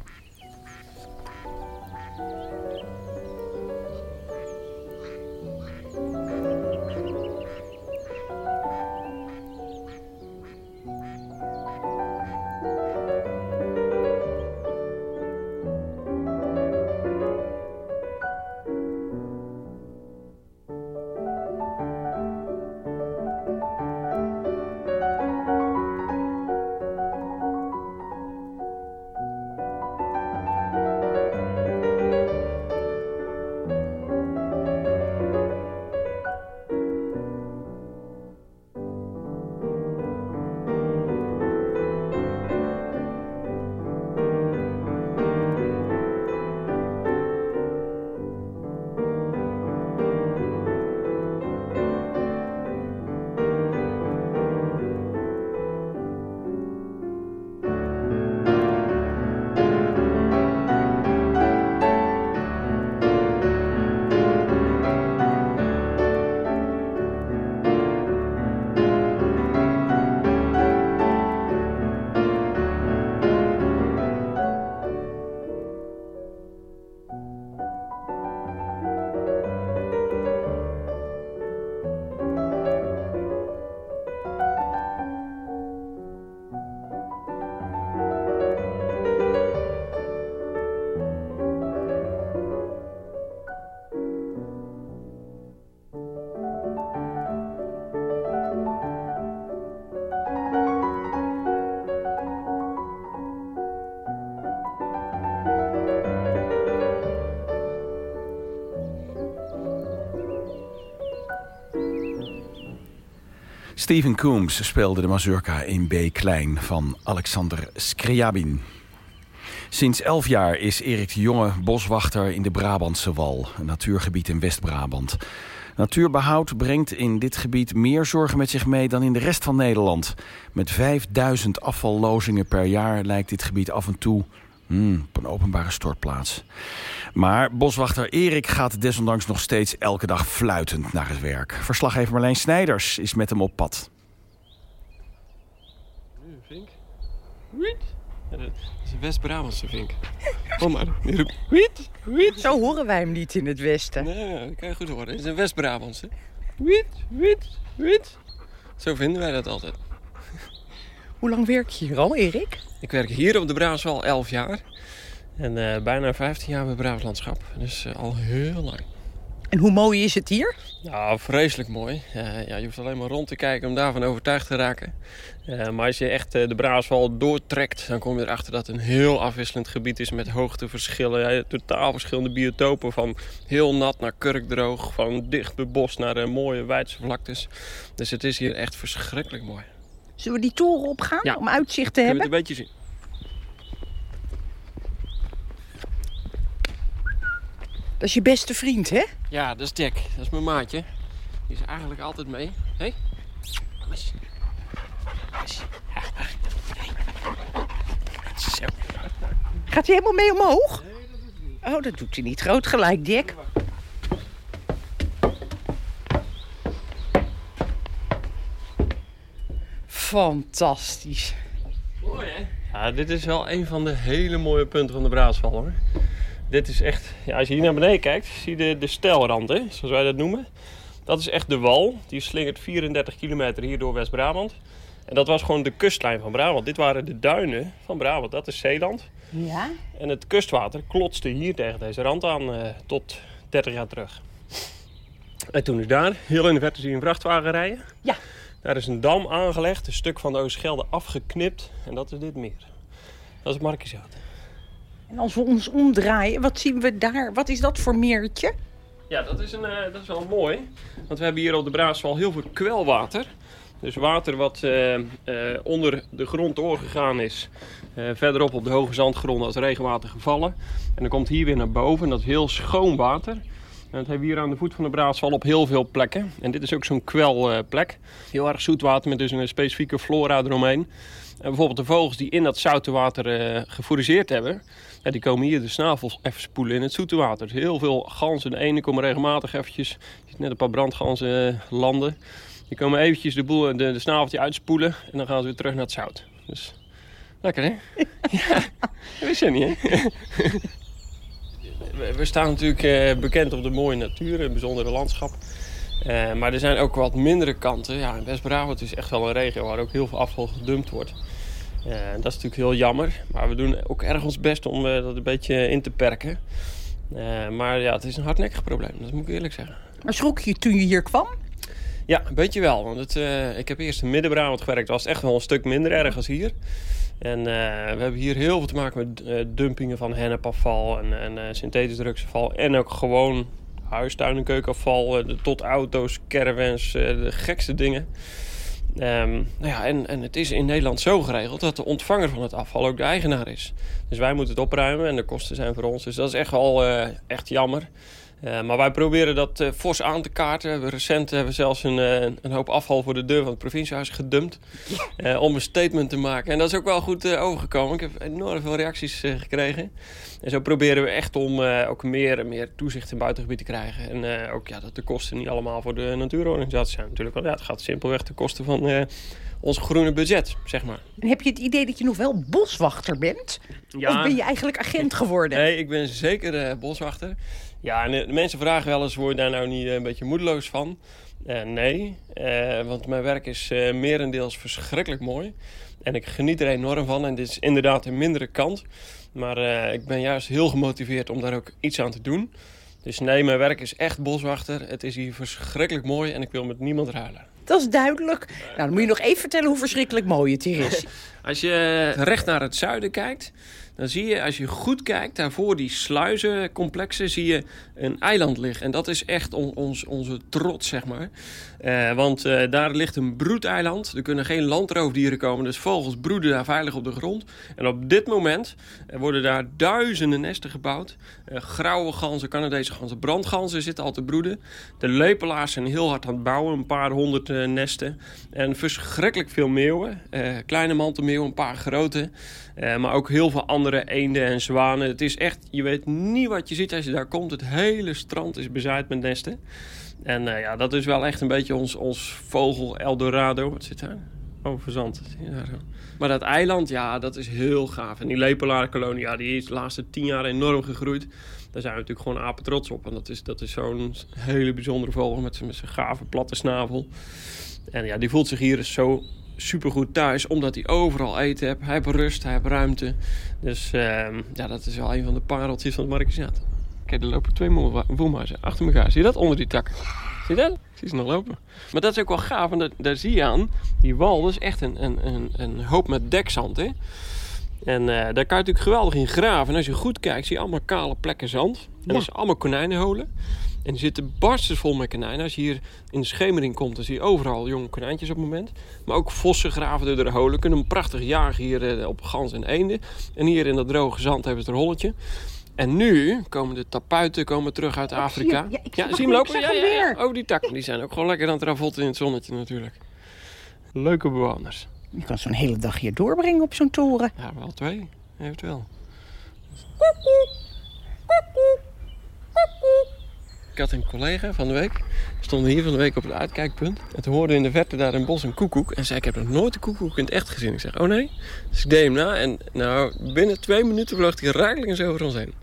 Steven Coombs speelde de mazurka in B-klein van Alexander Skriabin. Sinds elf jaar is Erik de Jonge boswachter in de Brabantse Wal, een natuurgebied in West-Brabant. Natuurbehoud brengt in dit gebied meer zorgen met zich mee dan in de rest van Nederland. Met 5000 afvallozingen per jaar lijkt dit gebied af en toe hmm, op een openbare stortplaats. Maar boswachter Erik gaat desondanks nog steeds elke dag fluitend naar het werk. Verslaggever Marlijn Snijders is met hem op pad. Nu een vink. Wiet. Ja, dat is een West-Brabantse vink. Kom maar. Wiet, wiet. Zo horen wij hem niet in het westen. Nee, dat kan je goed horen. Het is een West-Brabantse. Wiet, wiet, wiet. Zo vinden wij dat altijd. Hoe lang werk je hier al, Erik? Ik werk hier op de Brabantse al 11 jaar. En eh, bijna 15 jaar bij Brabants Landschap. Dus eh, al heel lang. En hoe mooi is het hier? Ja, vreselijk mooi. Eh, ja, je hoeft alleen maar rond te kijken om daarvan overtuigd te raken. maar als je echt de Braaswal doortrekt, dan kom je erachter dat het een heel afwisselend gebied is met hoogteverschillen. Ja, totaal verschillende biotopen, van heel nat naar kurkdroog, van dicht bebos naar mooie wijdse vlaktes. Dus het is hier echt verschrikkelijk mooi. Zullen we die toren opgaan om uitzicht te hebben? het een beetje zien. Dat is je beste vriend, hè? Ja, dat is Jack. Dat is mijn maatje. Die is eigenlijk altijd mee. Hé? Hey? Zo. Gaat hij helemaal mee omhoog? Nee, dat doet hij niet. Oh, dat doet hij niet. Groot gelijk, Dick. Fantastisch. Mooi, hè? Ja, dit is wel een van de hele mooie punten van de Braadsval, hoor dit is echt, ja, als je hier naar beneden kijkt, zie je de, de stelrand, hè, zoals wij dat noemen. Dat is echt de wal. Die slingert 34 kilometer hier door West-Brabant. En dat was gewoon de kustlijn van Brabant. Dit waren de duinen van Brabant. Dat is Zeeland. Ja? En het kustwater klotste hier tegen deze rand aan eh, tot 30 jaar terug. En toen is daar, heel in de verte zie je een vrachtwagen rijden. Ja. Daar is een dam aangelegd, een stuk van de Oostschelde afgeknipt. En dat is dit meer. Dat is Markieshout. En als we ons omdraaien, wat zien we daar? Wat is dat voor meertje? Ja, dat is, een, eh, dat is wel mooi. Want we hebben hier op de Braasval heel veel kwelwater. Dus water wat eh, eh, onder de grond doorgegaan is. verderop op de hoge zandgrond als regenwater gevallen. En dan komt hier weer naar boven. En dat is heel schoon water. En dat hebben we hier aan de voet van de Braasval op heel veel plekken. En dit is ook zo'n kwelplek. heel erg zoet water met dus een specifieke flora eromheen. En bijvoorbeeld de vogels die in dat zoute water eh gefourageerd hebben... Die komen hier de snavels even spoelen in het zoete water. Dus heel veel ganzen. De ene komen regelmatig eventjes... Je ziet net een paar brandganzen eh, landen. Die komen eventjes de, boel, de, de snaveltje uitspoelen. En dan gaan ze weer terug naar het zout. Dus lekker hè? ja, dat wist je niet hè? We- staan natuurlijk eh, bekend op de mooie natuur, een bijzondere landschap. Eh, maar er zijn ook wat mindere kanten. Ja, in West-Brabant is echt wel een regio waar ook heel veel afval gedumpt wordt. Eh, dat is natuurlijk heel jammer. Maar we doen ook erg ons best om dat een beetje in te perken. Maar ja, het is een hardnekkig probleem, dat moet ik eerlijk zeggen. Maar schrok je toen je hier kwam? Ja, een beetje wel. Want het, ik heb eerst in Midden-Brabant gewerkt. was het echt wel een stuk minder erg als hier. En eh, we hebben hier heel veel te maken met eh, dumpingen van hennepafval en, en eh, synthetisch drugsafval. En ook gewoon huistuin- en keukenafval, tot auto's, caravans, de gekste dingen. Ehm, nou ja, en, en het is in Nederland zo geregeld dat de ontvanger van het afval ook de eigenaar is. Dus wij moeten het opruimen en de kosten zijn voor ons. Dus dat is echt wel echt jammer. Eh, maar wij proberen dat eh, fors aan te kaarten. We recent hebben we zelfs een, eh, een hoop afval voor de deur van het provinciehuis gedumpt. om een statement te maken. En dat is ook wel goed overgekomen. Ik heb enorm veel reacties gekregen. En zo proberen we echt om ook meer en meer toezicht in buitengebied te krijgen. En ook ja, dat de kosten niet allemaal voor de natuurorganisatie zijn. Natuurlijk wel, ja, het gaat simpelweg ten koste van ons groene budget, zeg maar. En heb je het idee dat je nog wel boswachter bent? Ja. Of ben je eigenlijk agent geworden? Nee, ik ben zeker boswachter. Ja, en de mensen vragen wel eens, word je daar nou niet eh, een beetje moedeloos van? Eh, nee, eh, want mijn werk is eh merendeels verschrikkelijk mooi. En ik geniet er enorm van. En dit is inderdaad een mindere kant. Maar ik ben juist heel gemotiveerd om daar ook iets aan te doen. Dus nee, mijn werk is echt boswachter. Het is hier verschrikkelijk mooi en ik wil met niemand ruilen. Dat is duidelijk. Nou, dan moet je nog even vertellen hoe verschrikkelijk mooi het hier is. Als je recht naar het zuiden kijkt, dan zie je, als je goed kijkt, daarvoor die sluizencomplexen, zie je een eiland liggen. En dat is echt on- ons, onze trots, zeg maar. Eh, want eh, daar ligt een broedeiland. Er kunnen geen landroofdieren komen, dus vogels broeden daar veilig op de grond. En op dit moment eh, worden daar duizenden nesten gebouwd. Grauwe ganzen, Canadese ganzen, brandganzen zitten al te broeden. De lepelaars zijn heel hard aan het bouwen, een paar honderd nesten. En verschrikkelijk veel meeuwen. Kleine mantelmeeuwen, een paar grote. Eh, maar ook heel veel andere eenden en zwanen. Het is echt, je weet niet wat je ziet als je daar komt. Het hele strand is bezaaid met nesten. En eh, ja, dat is wel echt een beetje ons, ons vogel Eldorado. Wat zit daar? Oh, je daar zo. Maar dat eiland, ja, dat is heel gaaf. En die lepelarenkolonie, ja, die is de laatste tien jaar enorm gegroeid. Daar zijn we natuurlijk gewoon apen trots op. En dat is, dat is zo'n hele bijzondere vogel met met zijn gave platte snavel. En ja, die voelt zich hier zo supergoed thuis, omdat hij overal eten heeft. Hij heeft rust, hij heeft ruimte. Dus ehm, ja, dat is wel een van de pareltjes van het Marquisat. Kijk, er lopen twee woelmuizen achter elkaar. Zie je dat onder die tak? Zie je dat? Ik zie ze nog lopen. Maar dat is ook wel gaaf, want daar, zie je aan, die wal dat is echt een, een, een, een hoop met dekzand. Hè? En eh, daar kan je natuurlijk geweldig in graven. En als je goed kijkt, zie je allemaal kale plekken zand. En dat zijn allemaal konijnenholen. En die zitten barstensvol met konijnen. Als je hier in de schemering komt, dan zie je overal jonge konijntjes op het moment. Maar ook vossen graven door de holen. Kunnen prachtig jagen hier eh, op gans en eenden. En hier in dat droge zand hebben ze het rolletje. En nu komen de tapuiten komen terug uit Afrika. zie hem. Ja, ik zie hem zie lopen? Ja, ja, ja. Oh, die takken. Die zijn ook gewoon lekker aan het ravotten in het zonnetje natuurlijk. Leuke bewoners. Je kan zo'n hele dag hier doorbrengen op zo'n toren. Ja, wel twee, eventueel. Ik had een collega van de week. We stonden hier van de week op het uitkijkpunt. En toen hoorden we in de verte daar een bos een koekoek. En zei, ik heb nog nooit een koekoek in het echt gezien. Ik zeg, oh nee? Dus ik deed hem na. En nou, binnen twee minuten vloog hij eens over ons heen.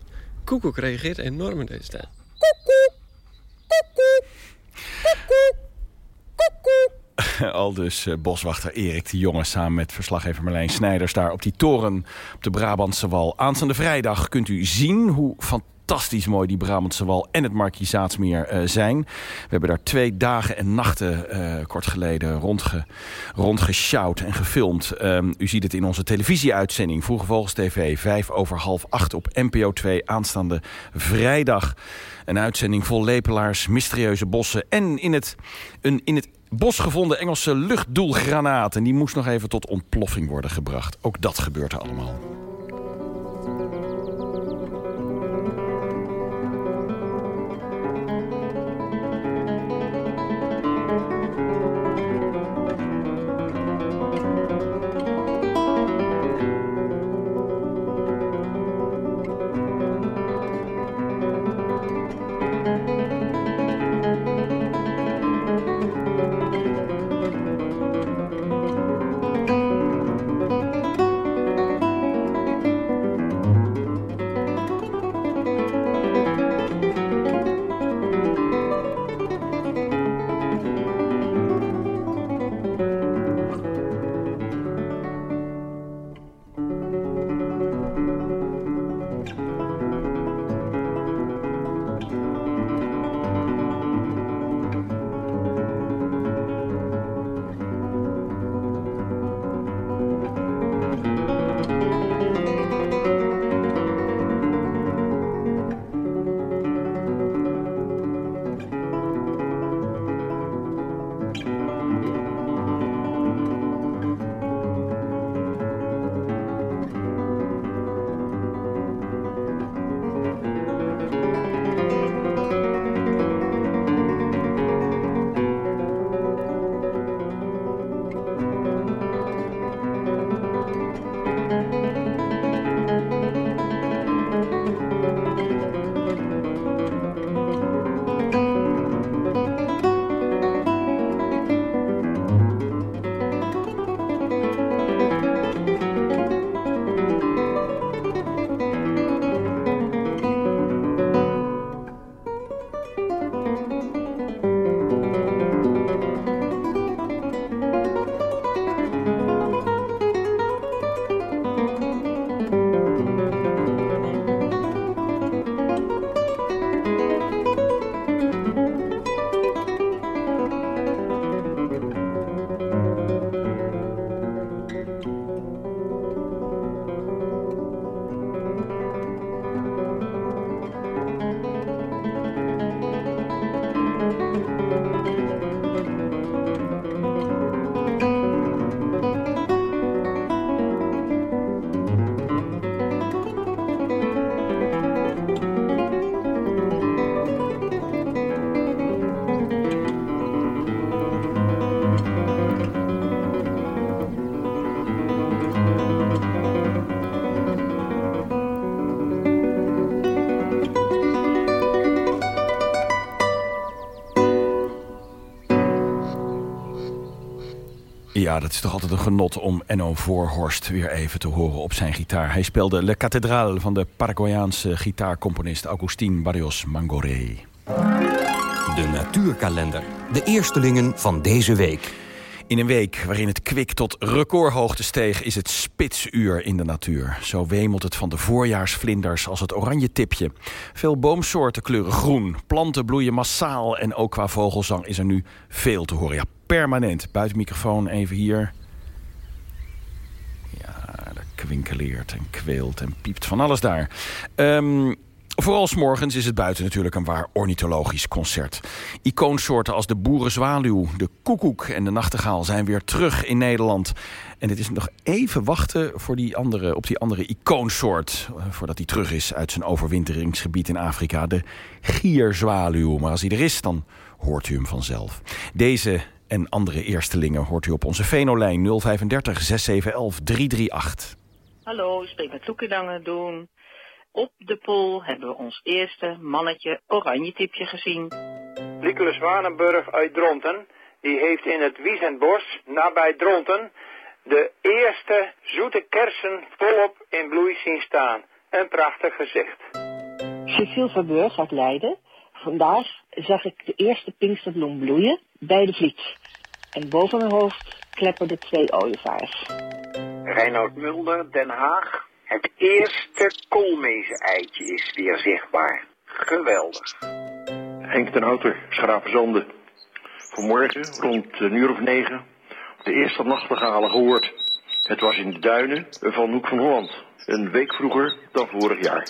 Koekoek reageert enorm in deze tijd. Al dus uh, boswachter Erik de Jonge samen met verslaggever Marlijn Snijders... daar op die toren op de Brabantse Wal. Aanstaande vrijdag kunt u zien hoe fantastisch fantastisch mooi die Brabantse Wal en het Markiezaatsmeer uh, zijn. We hebben daar twee dagen en nachten uh, kort geleden rondge, rondgesjouwd en gefilmd. Um, u ziet het in onze televisieuitzending Vroege Vogels TV, 5 over half 8 op NPO 2 aanstaande vrijdag. Een uitzending vol lepelaars, mysterieuze bossen en in het, een in het bos gevonden Engelse luchtdoelgranaat. En die moest nog even tot ontploffing worden gebracht. Ook dat gebeurt er allemaal. Ja, dat is toch altijd een genot om Enno Voorhorst weer even te horen op zijn gitaar. Hij speelde Le Cathédrale van de Paraguayaanse gitaarcomponist Agustín Barrios Mangoré. De natuurkalender. De eerstelingen van deze week. In een week waarin het kwik tot recordhoogte steeg... is het spitsuur in de natuur. Zo wemelt het van de voorjaarsvlinders als het oranje tipje. Veel boomsoorten kleuren groen. Planten bloeien massaal. En ook qua vogelzang is er nu veel te horen. Ja, permanent. Buitenmicrofoon even hier. Ja, daar kwinkeleert en kweelt en piept van alles daar. Um, Vooral morgens is het buiten natuurlijk een waar ornithologisch concert. Icoonsoorten als de boerenzwaluw, de koekoek en de nachtegaal zijn weer terug in Nederland. En het is nog even wachten voor die andere, op die andere icoonsoort... Eh, voordat hij terug is uit zijn overwinteringsgebied in Afrika. De gierzwaluw. Maar als hij er is, dan hoort u hem vanzelf. Deze en andere eerstelingen hoort u op onze Venolijn 035 6711 338. Hallo, ik spreek met Loekedangen doen. Op de pool hebben we ons eerste mannetje oranje tipje gezien. Nicolas Wanenburg uit Dronten, die heeft in het Wiesentbos nabij Dronten de eerste zoete kersen volop in bloei zien staan. Een prachtig gezicht. Cecile Verburg uit Leiden. Vandaag zag ik de eerste pinksterbloem bloeien bij de Vliet. En boven mijn hoofd klepperden twee ooievaars. Reinoud Mulder, Den Haag. Het eerste koolmezen-eitje is weer zichtbaar. Geweldig. Henk ten Houter, Schrapenzande. Vanmorgen, rond een uur of negen, de eerste nachtegalen gehoord. Het was in de duinen van Hoek van Holland. Een week vroeger dan vorig jaar.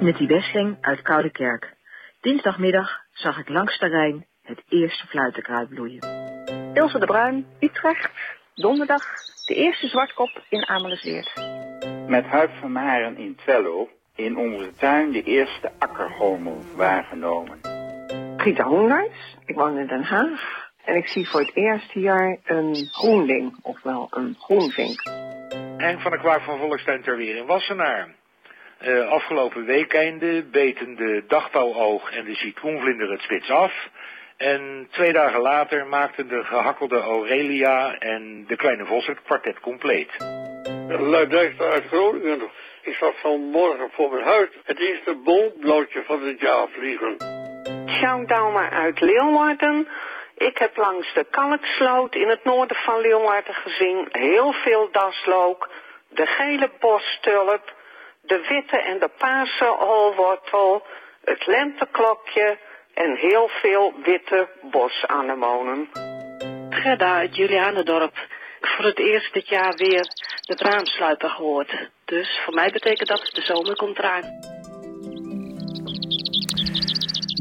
Met die Wessling uit Koudekerk. Dinsdagmiddag zag ik langs de Rijn het eerste fluitenkruid bloeien. Ilse de Bruin, Utrecht. Donderdag de eerste zwartkop in Amelisweert. Met Huip van Maren in Twello in onze tuin de eerste akkerhommel waargenomen. Rita Hoenhuis, ik woon in Den Haag. En ik zie voor het eerst hier een groending, ofwel een groenvink. Henk van der Kwaak van Volkstuin ter weer in Wassenaar. Uh, afgelopen weekende beten de dagbouwoog en de citroenvlinder het spits af. En twee dagen later maakten de gehakkelde Aurelia en de kleine vos het kwartet compleet. Luidijster uit Groningen. Ik zag vanmorgen voor mijn huis het eerste bolblootje van het jaar vliegen. Dauma uit Leeuwarden. Ik heb langs de Kalksloot in het noorden van Leeuwarden gezien heel veel daslook, de gele bostulp, de witte en de paarse holwortel, het lenteklokje en heel veel witte bosanemonen. Gerda uit Julianendorp. Voor het eerst dit jaar weer de braamsluiter gehoord. Dus voor mij betekent dat de zomer komt eraan.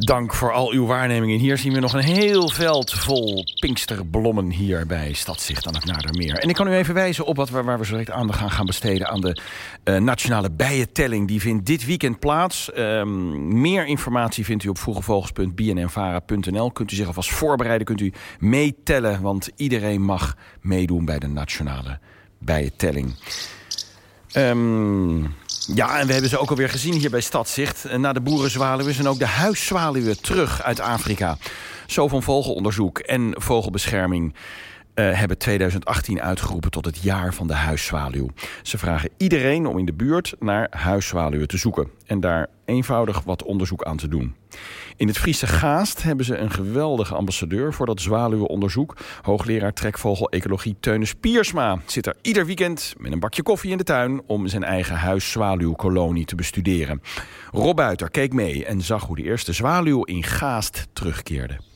Dank voor al uw waarnemingen. Hier zien we nog een heel veld vol pinksterblommen hier bij Stadzicht aan het Nadermeer. En ik kan u even wijzen op wat we, waar we zo direct aandacht gaan, gaan besteden aan de uh, nationale bijentelling. Die vindt dit weekend plaats. Um, meer informatie vindt u op vroegevogels.bnnvara.nl. Kunt u zich alvast voorbereiden, kunt u meetellen, want iedereen mag meedoen bij de nationale bijentelling. Um, ja, en we hebben ze ook alweer gezien hier bij Stadzicht. Na de boerenzwaluwen zijn ook de huiszwaluwen terug uit Afrika. Zo van Vogelonderzoek en Vogelbescherming... Uh, hebben 2018 uitgeroepen tot het jaar van de huiszwaluw. Ze vragen iedereen om in de buurt naar huiszwaluwen te zoeken... en daar eenvoudig wat onderzoek aan te doen. In het Friese Gaast hebben ze een geweldige ambassadeur... voor dat zwaluwenonderzoek. Hoogleraar trekvogel-ecologie Teunis Piersma... zit er ieder weekend met een bakje koffie in de tuin... om zijn eigen huiszwaluwkolonie te bestuderen. Rob Buiter keek mee en zag hoe de eerste zwaluw in Gaast terugkeerde.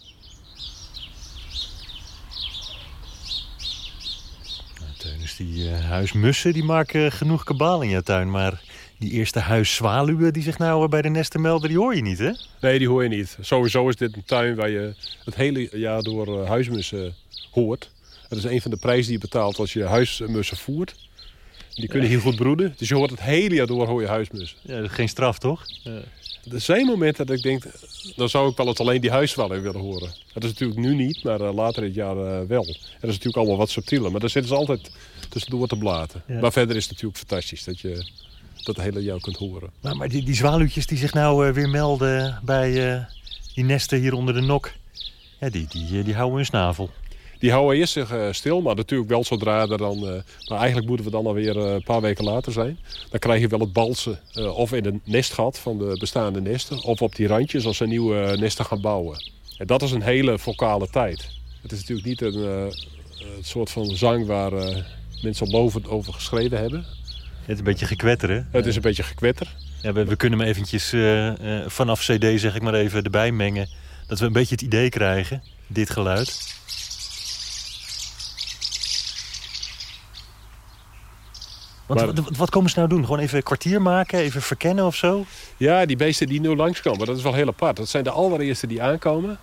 Dus die uh, huismussen die maken genoeg kabaal in je tuin. Maar die eerste huiszwaluwen die zich nou bij de nesten melden, die hoor je niet, hè? Nee, die hoor je niet. Sowieso is dit een tuin waar je het hele jaar door uh, huismussen hoort. Dat is een van de prijzen die je betaalt als je huismussen voert. Die kunnen heel goed broeden. Dus je hoort het hele jaar door hoor je huismussen. Ja, geen straf, toch? Ja. Er zijn momenten dat ik denk, dan zou ik wel eens alleen die huiswaluw willen horen. Dat is natuurlijk nu niet, maar uh, later dit jaar uh, wel. En dat is natuurlijk allemaal wat subtieler. Maar daar zitten ze altijd tussendoor te blaten. Ja. Maar verder is het natuurlijk fantastisch dat je dat hele jaar kunt horen. Maar, maar die, die zwaluwtjes die zich nou uh, weer melden bij die nesten hier onder de nok... Ja, die, die, die houden hun snavel. Die houden eerst zich stil, maar natuurlijk wel zodra er dan... Uh, maar eigenlijk moeten we dan alweer uh, een paar weken later zijn. Dan krijg je wel het balsen of in een nestgat van de bestaande nesten... of op die randjes als ze nieuwe nesten gaan bouwen. En dat is een hele vocale tijd. Het is natuurlijk niet een, een soort van zang waar mensen boven over geschreven hebben. Het is een beetje gekwetter, hè? Het is een beetje gekwetter. Ja, we, we kunnen hem eventjes vanaf cd, zeg ik maar even, erbij mengen. Dat we een beetje het idee krijgen, dit geluid. Want maar, wat, wat komen ze nou doen? Gewoon even een kwartier maken, even verkennen of zo? Ja, die beesten die nu langskomen, dat is wel heel apart. Dat zijn de allereerste die aankomen.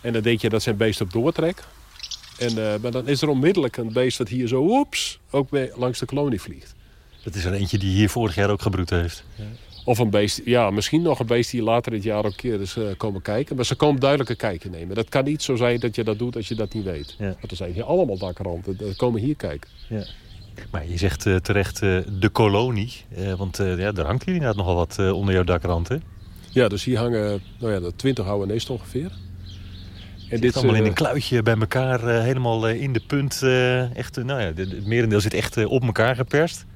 En dan denk je dat zijn beesten op doortrek. En, uh, maar dan is er onmiddellijk een beest dat hier zo, oeps, ook mee langs de kolonie vliegt. Dat is er eentje die hier vorig jaar ook gebroed heeft. Ja. Of een beest, ja, misschien nog een beest die later dit jaar ook een keer is uh, komen kijken. Maar ze komen duidelijk een kijkje nemen. Dat kan niet zo zijn dat je dat doet als je dat niet weet. Ja. Want er zijn hier allemaal dakranten. Die komen hier kijken. Ja. Maar je zegt uh, terecht uh, de kolonie. Uh, want ja, daar hangt hier inderdaad nogal wat onder jouw dakrand, hè? Ja, dus hier hangen nou ja, 20 oude nesten ongeveer. En dit allemaal in een kluitje bij elkaar, helemaal in de punt. echt, nou ja, het merendeel zit echt op elkaar geperst.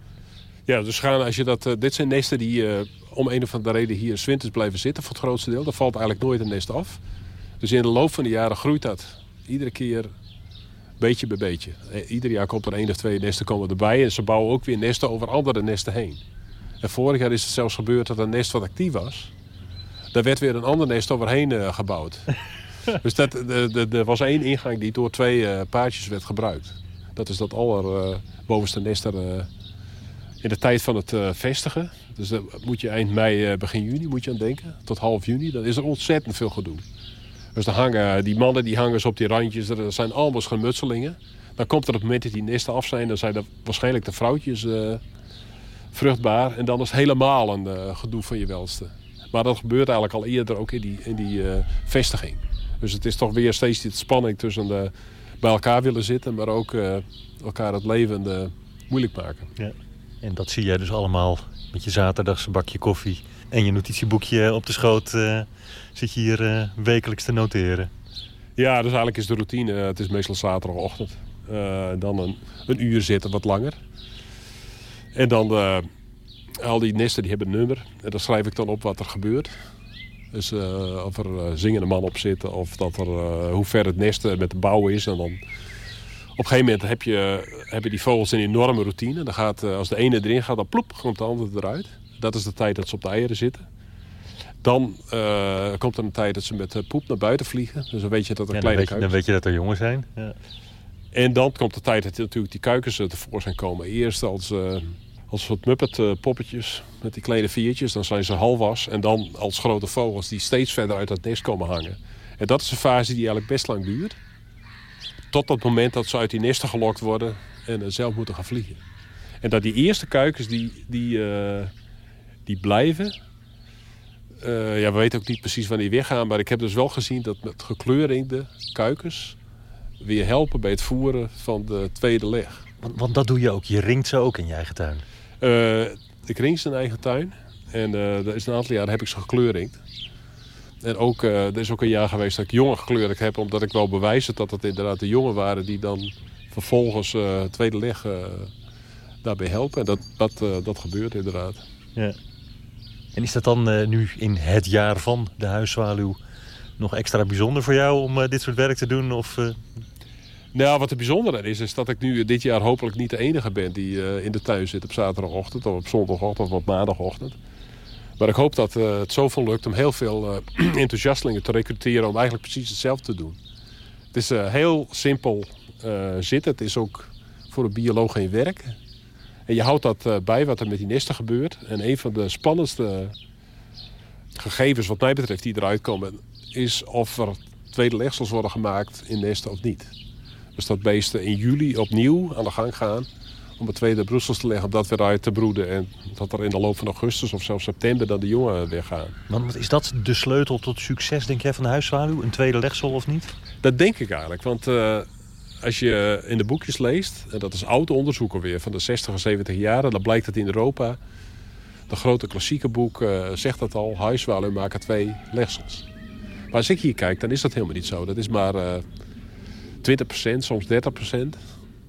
Ja, dus gaan, als je dat, dit zijn nesten die om een of andere reden hier winters blijven zitten voor het grootste deel. Er valt eigenlijk nooit een nest af. Dus in de loop van de jaren groeit dat iedere keer Beetje bij beetje. Eh, Ieder jaar komt er één of twee nesten komen erbij. En ze bouwen ook weer nesten over andere nesten heen. En vorig jaar is het zelfs gebeurd dat een nest wat actief was... daar werd weer een ander nest overheen eh, gebouwd. dus dat, er was één ingang die door twee eh, paardjes werd gebruikt. Dat is dat allerbovenste nest er, in de tijd van het vestigen. Dus dan moet je eind mei, begin juni moet je aan denken. Tot half juni. Dan is er ontzettend veel gedoe. Dus dan hangen die mannen die hangen ze op die randjes. Er zijn allemaal gemutselingen. Dan komt er op het moment dat die nesten af zijn... dan zijn er waarschijnlijk de vrouwtjes eh, vruchtbaar. En dan is helemaal een eh, gedoe van je welste. Maar dat gebeurt eigenlijk al eerder ook in die, in die eh, vestiging. Dus het is toch weer steeds die spanning tussen de, bij elkaar willen zitten... maar ook eh, elkaar het leven eh, moeilijk maken. Ja. En dat zie jij dus allemaal met je zaterdagse bakje koffie en je notitieboekje op de schoot. eh, zit je hier eh, wekelijks te noteren. Ja, dus eigenlijk is de routine. Het is meestal zaterdagochtend. Eh, dan een, een uur zitten, wat langer. En dan eh, al die nesten die hebben een nummer. En dan schrijf ik dan op wat er gebeurt. Dus eh, of er eh, zingende man op zitten. Of dat er, eh, hoe ver het nest eh, met de bouw is. En dan op een gegeven moment heb je, hebben die vogels een enorme routine. Dan gaat, eh, als de ene erin gaat, dan plop, komt de andere eruit. Dat is de tijd dat ze op de eieren zitten. Dan eh, komt er een tijd dat ze met eh, poep naar buiten vliegen. Dus dan weet je dat er Ja, kleine je, dan kuikens weet je dat er jongen zijn. Ja. En dan komt de tijd dat natuurlijk die kuikens tevoorschijn komen. Eerst als, eh als wat muppet poppetjes met die kleine viertjes. Dan zijn ze halfwas. En dan als grote vogels die steeds verder uit dat nest komen hangen. En dat is een fase die eigenlijk best lang duurt. Tot dat moment dat ze uit die nesten gelokt worden en zelf moeten gaan vliegen. En dat die eerste kuikens die, die, die blijven. Eh, ja, we weten ook niet precies wanneer die weggaan. Maar ik heb dus wel gezien dat met gekleurde kuikens weer helpen bij het voeren van de tweede leg. Want, want dat doe je ook. Je ringt ze ook in je eigen tuin. Eh, ik ring ze in eigen tuin. En eh er is een aantal jaren heb ik ze gekleurringd. En ook, eh, er is ook een jaar geweest dat ik jongen gekleurd heb. Omdat ik wel bewijs dat het inderdaad de jongen waren die dan vervolgens eh tweede leg eh, daarbij helpen. En dat, dat, eh, dat gebeurt inderdaad. Ja. En is dat dan eh, nu in het jaar van de huiszwaluw nog extra bijzonder voor jou om eh, dit soort werk te doen? Of, eh, Nou, wat er bijzonder aan is, is dat ik nu dit jaar hopelijk niet de enige ben die in de tuin zit op zaterdagochtend of op zondagochtend of op maandagochtend. Maar ik hoop dat het zoveel lukt om heel veel eh, enthousiastelingen te recruteren om eigenlijk precies hetzelfde te doen. Het is heel simpel zitten. Het is ook voor een bioloog geen werk. En je houdt dat eh, bij wat er met die nesten gebeurt. En een van de spannendste gegevens wat mij betreft die eruit komen... is of er tweede legsels worden gemaakt in nesten of niet. Dus dat beesten in juli opnieuw aan de gang gaan om het tweede broedsels te leggen, om dat weer uit te broeden. En dat er in de loop van augustus of zelfs september dan de jongen weer gaan. want is dat de sleutel tot succes, denk jij, van de huiszwaluw? Een tweede legsel of niet? Dat denk ik eigenlijk, want eh, als je in de boekjes leest... en dat is oud onderzoek alweer van de 60 en 70 jaren... dan blijkt dat in Europa, de grote klassieke boek eh, zegt dat al... huiszwaluw maken twee legsels. Maar als ik hier kijk, dan is dat helemaal niet zo. Dat is maar eh 20%, soms 30%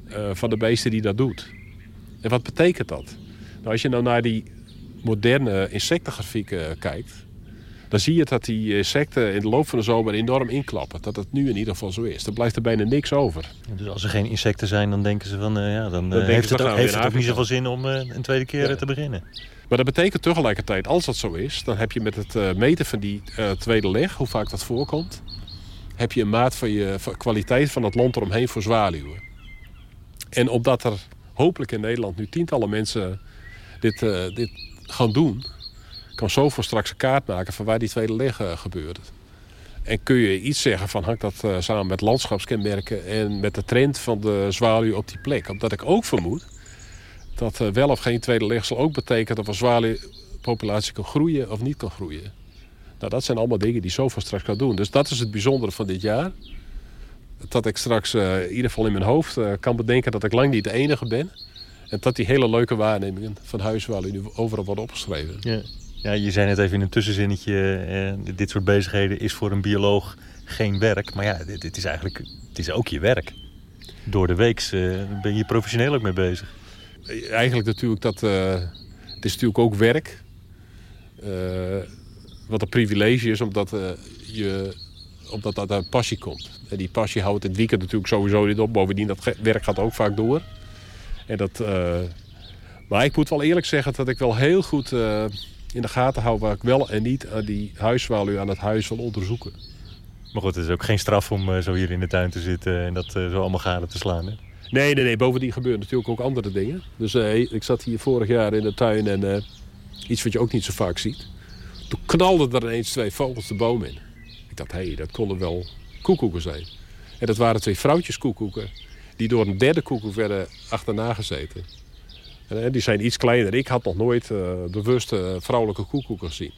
eh, van de beesten die dat doet. En wat betekent dat? Nou, als je nou naar die moderne insectengrafieken kijkt... dan zie je dat die insecten in de loop van de zomer enorm inklappen. Dat het nu in ieder geval zo is. Er blijft er bijna niks over. Dus als er geen insecten zijn, dan denken ze van... eh, ja, dan, eh, heeft het, dan ook, we heeft het ook niet zoveel zin om eh, een tweede keer eh, te beginnen. Maar dat betekent tegelijkertijd, als dat zo is... dan heb je met het eh, meten van die eh, tweede leg, hoe vaak dat voorkomt... heb je een maat van je van kwaliteit van het land eromheen voor zwaluwen. En omdat er hopelijk in Nederland nu tientallen mensen dit, eh, dit gaan doen... kan zoveel straks een kaart maken van waar die tweede leg eh, gebeurt. En kun je iets zeggen van hangt dat eh, samen met landschapskenmerken... en met de trend van de zwaluw op die plek. Omdat ik ook vermoed dat eh, wel of geen tweede legsel ook betekent... of een zwaluwpopulatie kan groeien of niet kan groeien. Nou, dat zijn allemaal dingen die zoveel straks kan doen. Dus dat is het bijzondere van dit jaar. Dat ik straks in ieder geval in mijn hoofd kan bedenken dat ik lang niet de enige ben. En dat die hele leuke waarnemingen van huiswaluw nu overal worden opgeschreven. Ja. Ja, je zei net even in een tussenzinnetje... eh, dit soort bezigheden is voor een bioloog geen werk. Maar ja, dit, is eigenlijk het is ook je werk. Door de week ben je professioneel ook mee bezig. Eigenlijk natuurlijk dat... eh, het is natuurlijk ook werk. Eh, wat een privilege is, omdat eh, je omdat dat uit passie komt. En die passie houdt het weekend natuurlijk sowieso niet op. Bovendien, dat werk gaat ook vaak door. En dat. Maar ik moet wel eerlijk zeggen dat ik wel heel goed in de gaten hou... waar ik wel en niet aan die huisvaluw aan het huis wil onderzoeken. Maar goed, het is ook geen straf om uh, zo hier in de tuin te zitten... en dat zo allemaal gade te slaan, hè? Nee, nee, nee. Bovendien gebeuren natuurlijk ook andere dingen. Dus ik zat hier vorig jaar in de tuin en iets wat je ook niet zo vaak ziet. Toen knalden er ineens twee vogels de boom in. Ik dacht, hé, hey, dat konden wel koekoeken zijn. En dat waren twee vrouwtjes koekoeken... die door een derde koekoek werden achterna gezeten. En, die zijn iets kleiner. Ik had nog nooit uh, bewust uh, vrouwelijke koekoeken gezien.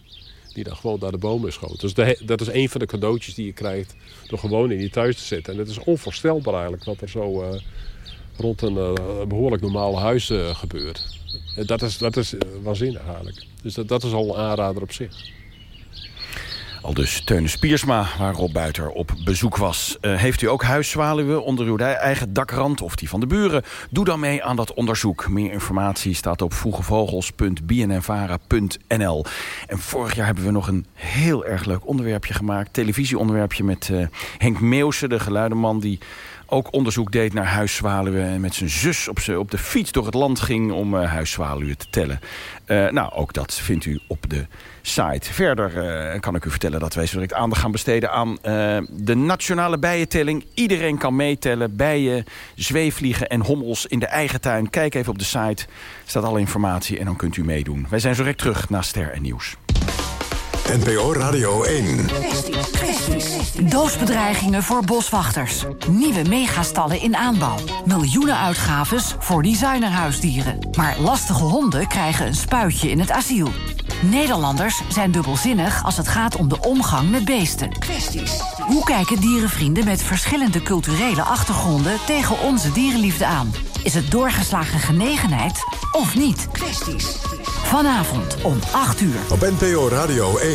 Die dan gewoon naar de bomen schoten. Dus dat is een van de cadeautjes die je krijgt... door gewoon in je thuis te zitten. En het is onvoorstelbaar eigenlijk wat er zo... Rond een behoorlijk normaal huis gebeurt. Dat is, dat is waanzinnig eigenlijk. Dus dat, dat is al een aanrader op zich. Al dus Teune Spiersma, waar Rob Buiter op bezoek was. Uh, heeft u ook huiszwaluwen onder uw eigen dakrand of die van de buren? Doe dan mee aan dat onderzoek. Meer informatie staat op vroegevogels.bnnvara.nl. En vorig jaar hebben we nog een heel erg leuk onderwerpje gemaakt. Televisieonderwerpje met uh, Henk Meeuwse, de geluideman... die ook onderzoek deed naar huiszwaluwen... en met zijn zus op, op de fiets door het land ging om uh, huiszwaluwen te tellen. Uh, nou, ook dat vindt u op de site. Verder uh, kan ik u vertellen dat wij zo direct aandacht gaan besteden aan de nationale bijentelling. Iedereen kan meetellen, bijen, zweefvliegen en hommels in de eigen tuin. Kijk even op de site, staat alle informatie en dan kunt u meedoen. Wij zijn zo direct terug na Ster en Nieuws. NPO Radio 1. Doosbedreigingen voor boswachters. Nieuwe megastallen in aanbouw. Miljoenen uitgaves voor designerhuisdieren. Maar lastige honden krijgen een spuitje in het asiel. Nederlanders zijn dubbelzinnig als het gaat om de omgang met beesten. Kwesties. Hoe kijken dierenvrienden met verschillende culturele achtergronden tegen onze dierenliefde aan? Is het doorgeslagen genegenheid of niet? Kwesties. Vanavond om 8 uur. Op NPO Radio 1.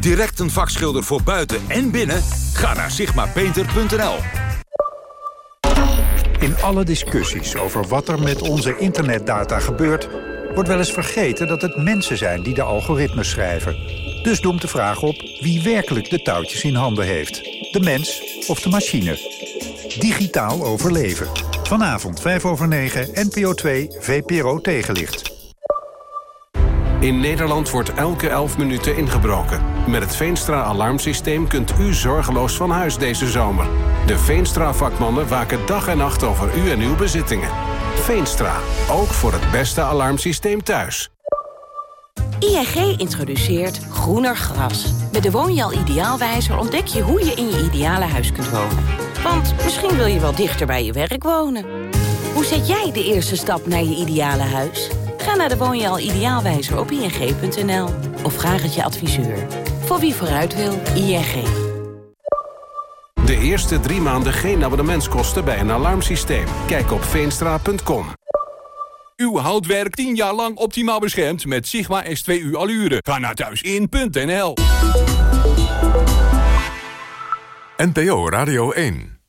Direct een vakschilder voor buiten en binnen? Ga naar sigmapainter.nl. In alle discussies over wat er met onze internetdata gebeurt... wordt wel eens vergeten dat het mensen zijn die de algoritmes schrijven. Dus doemt de vraag op wie werkelijk de touwtjes in handen heeft. De mens of de machine. Digitaal overleven. Vanavond 5 over 9, NPO 2, VPRO tegenlicht. In Nederland wordt elke 11 minuten ingebroken. Met het Veenstra-alarmsysteem kunt u zorgeloos van huis deze zomer. De Veenstra-vakmannen waken dag en nacht over u en uw bezittingen. Veenstra, ook voor het beste alarmsysteem thuis. ING introduceert groener gras. Met de Woonjaal Ideaalwijzer ontdek je hoe je in je ideale huis kunt wonen. Want misschien wil je wel dichter bij je werk wonen. Hoe zet jij de eerste stap naar je ideale huis? Ga naar de Woonjaal Ideaalwijzer op ing.nl of vraag het je adviseur. Voor wie vooruit wil, ING. De eerste drie maanden geen abonnementskosten bij een alarmsysteem. Kijk op veenstra.com. Uw houtwerk 10 jaar lang optimaal beschermd met Sigma S2U Allure. Ga naar thuisin.nl. NPO Radio 1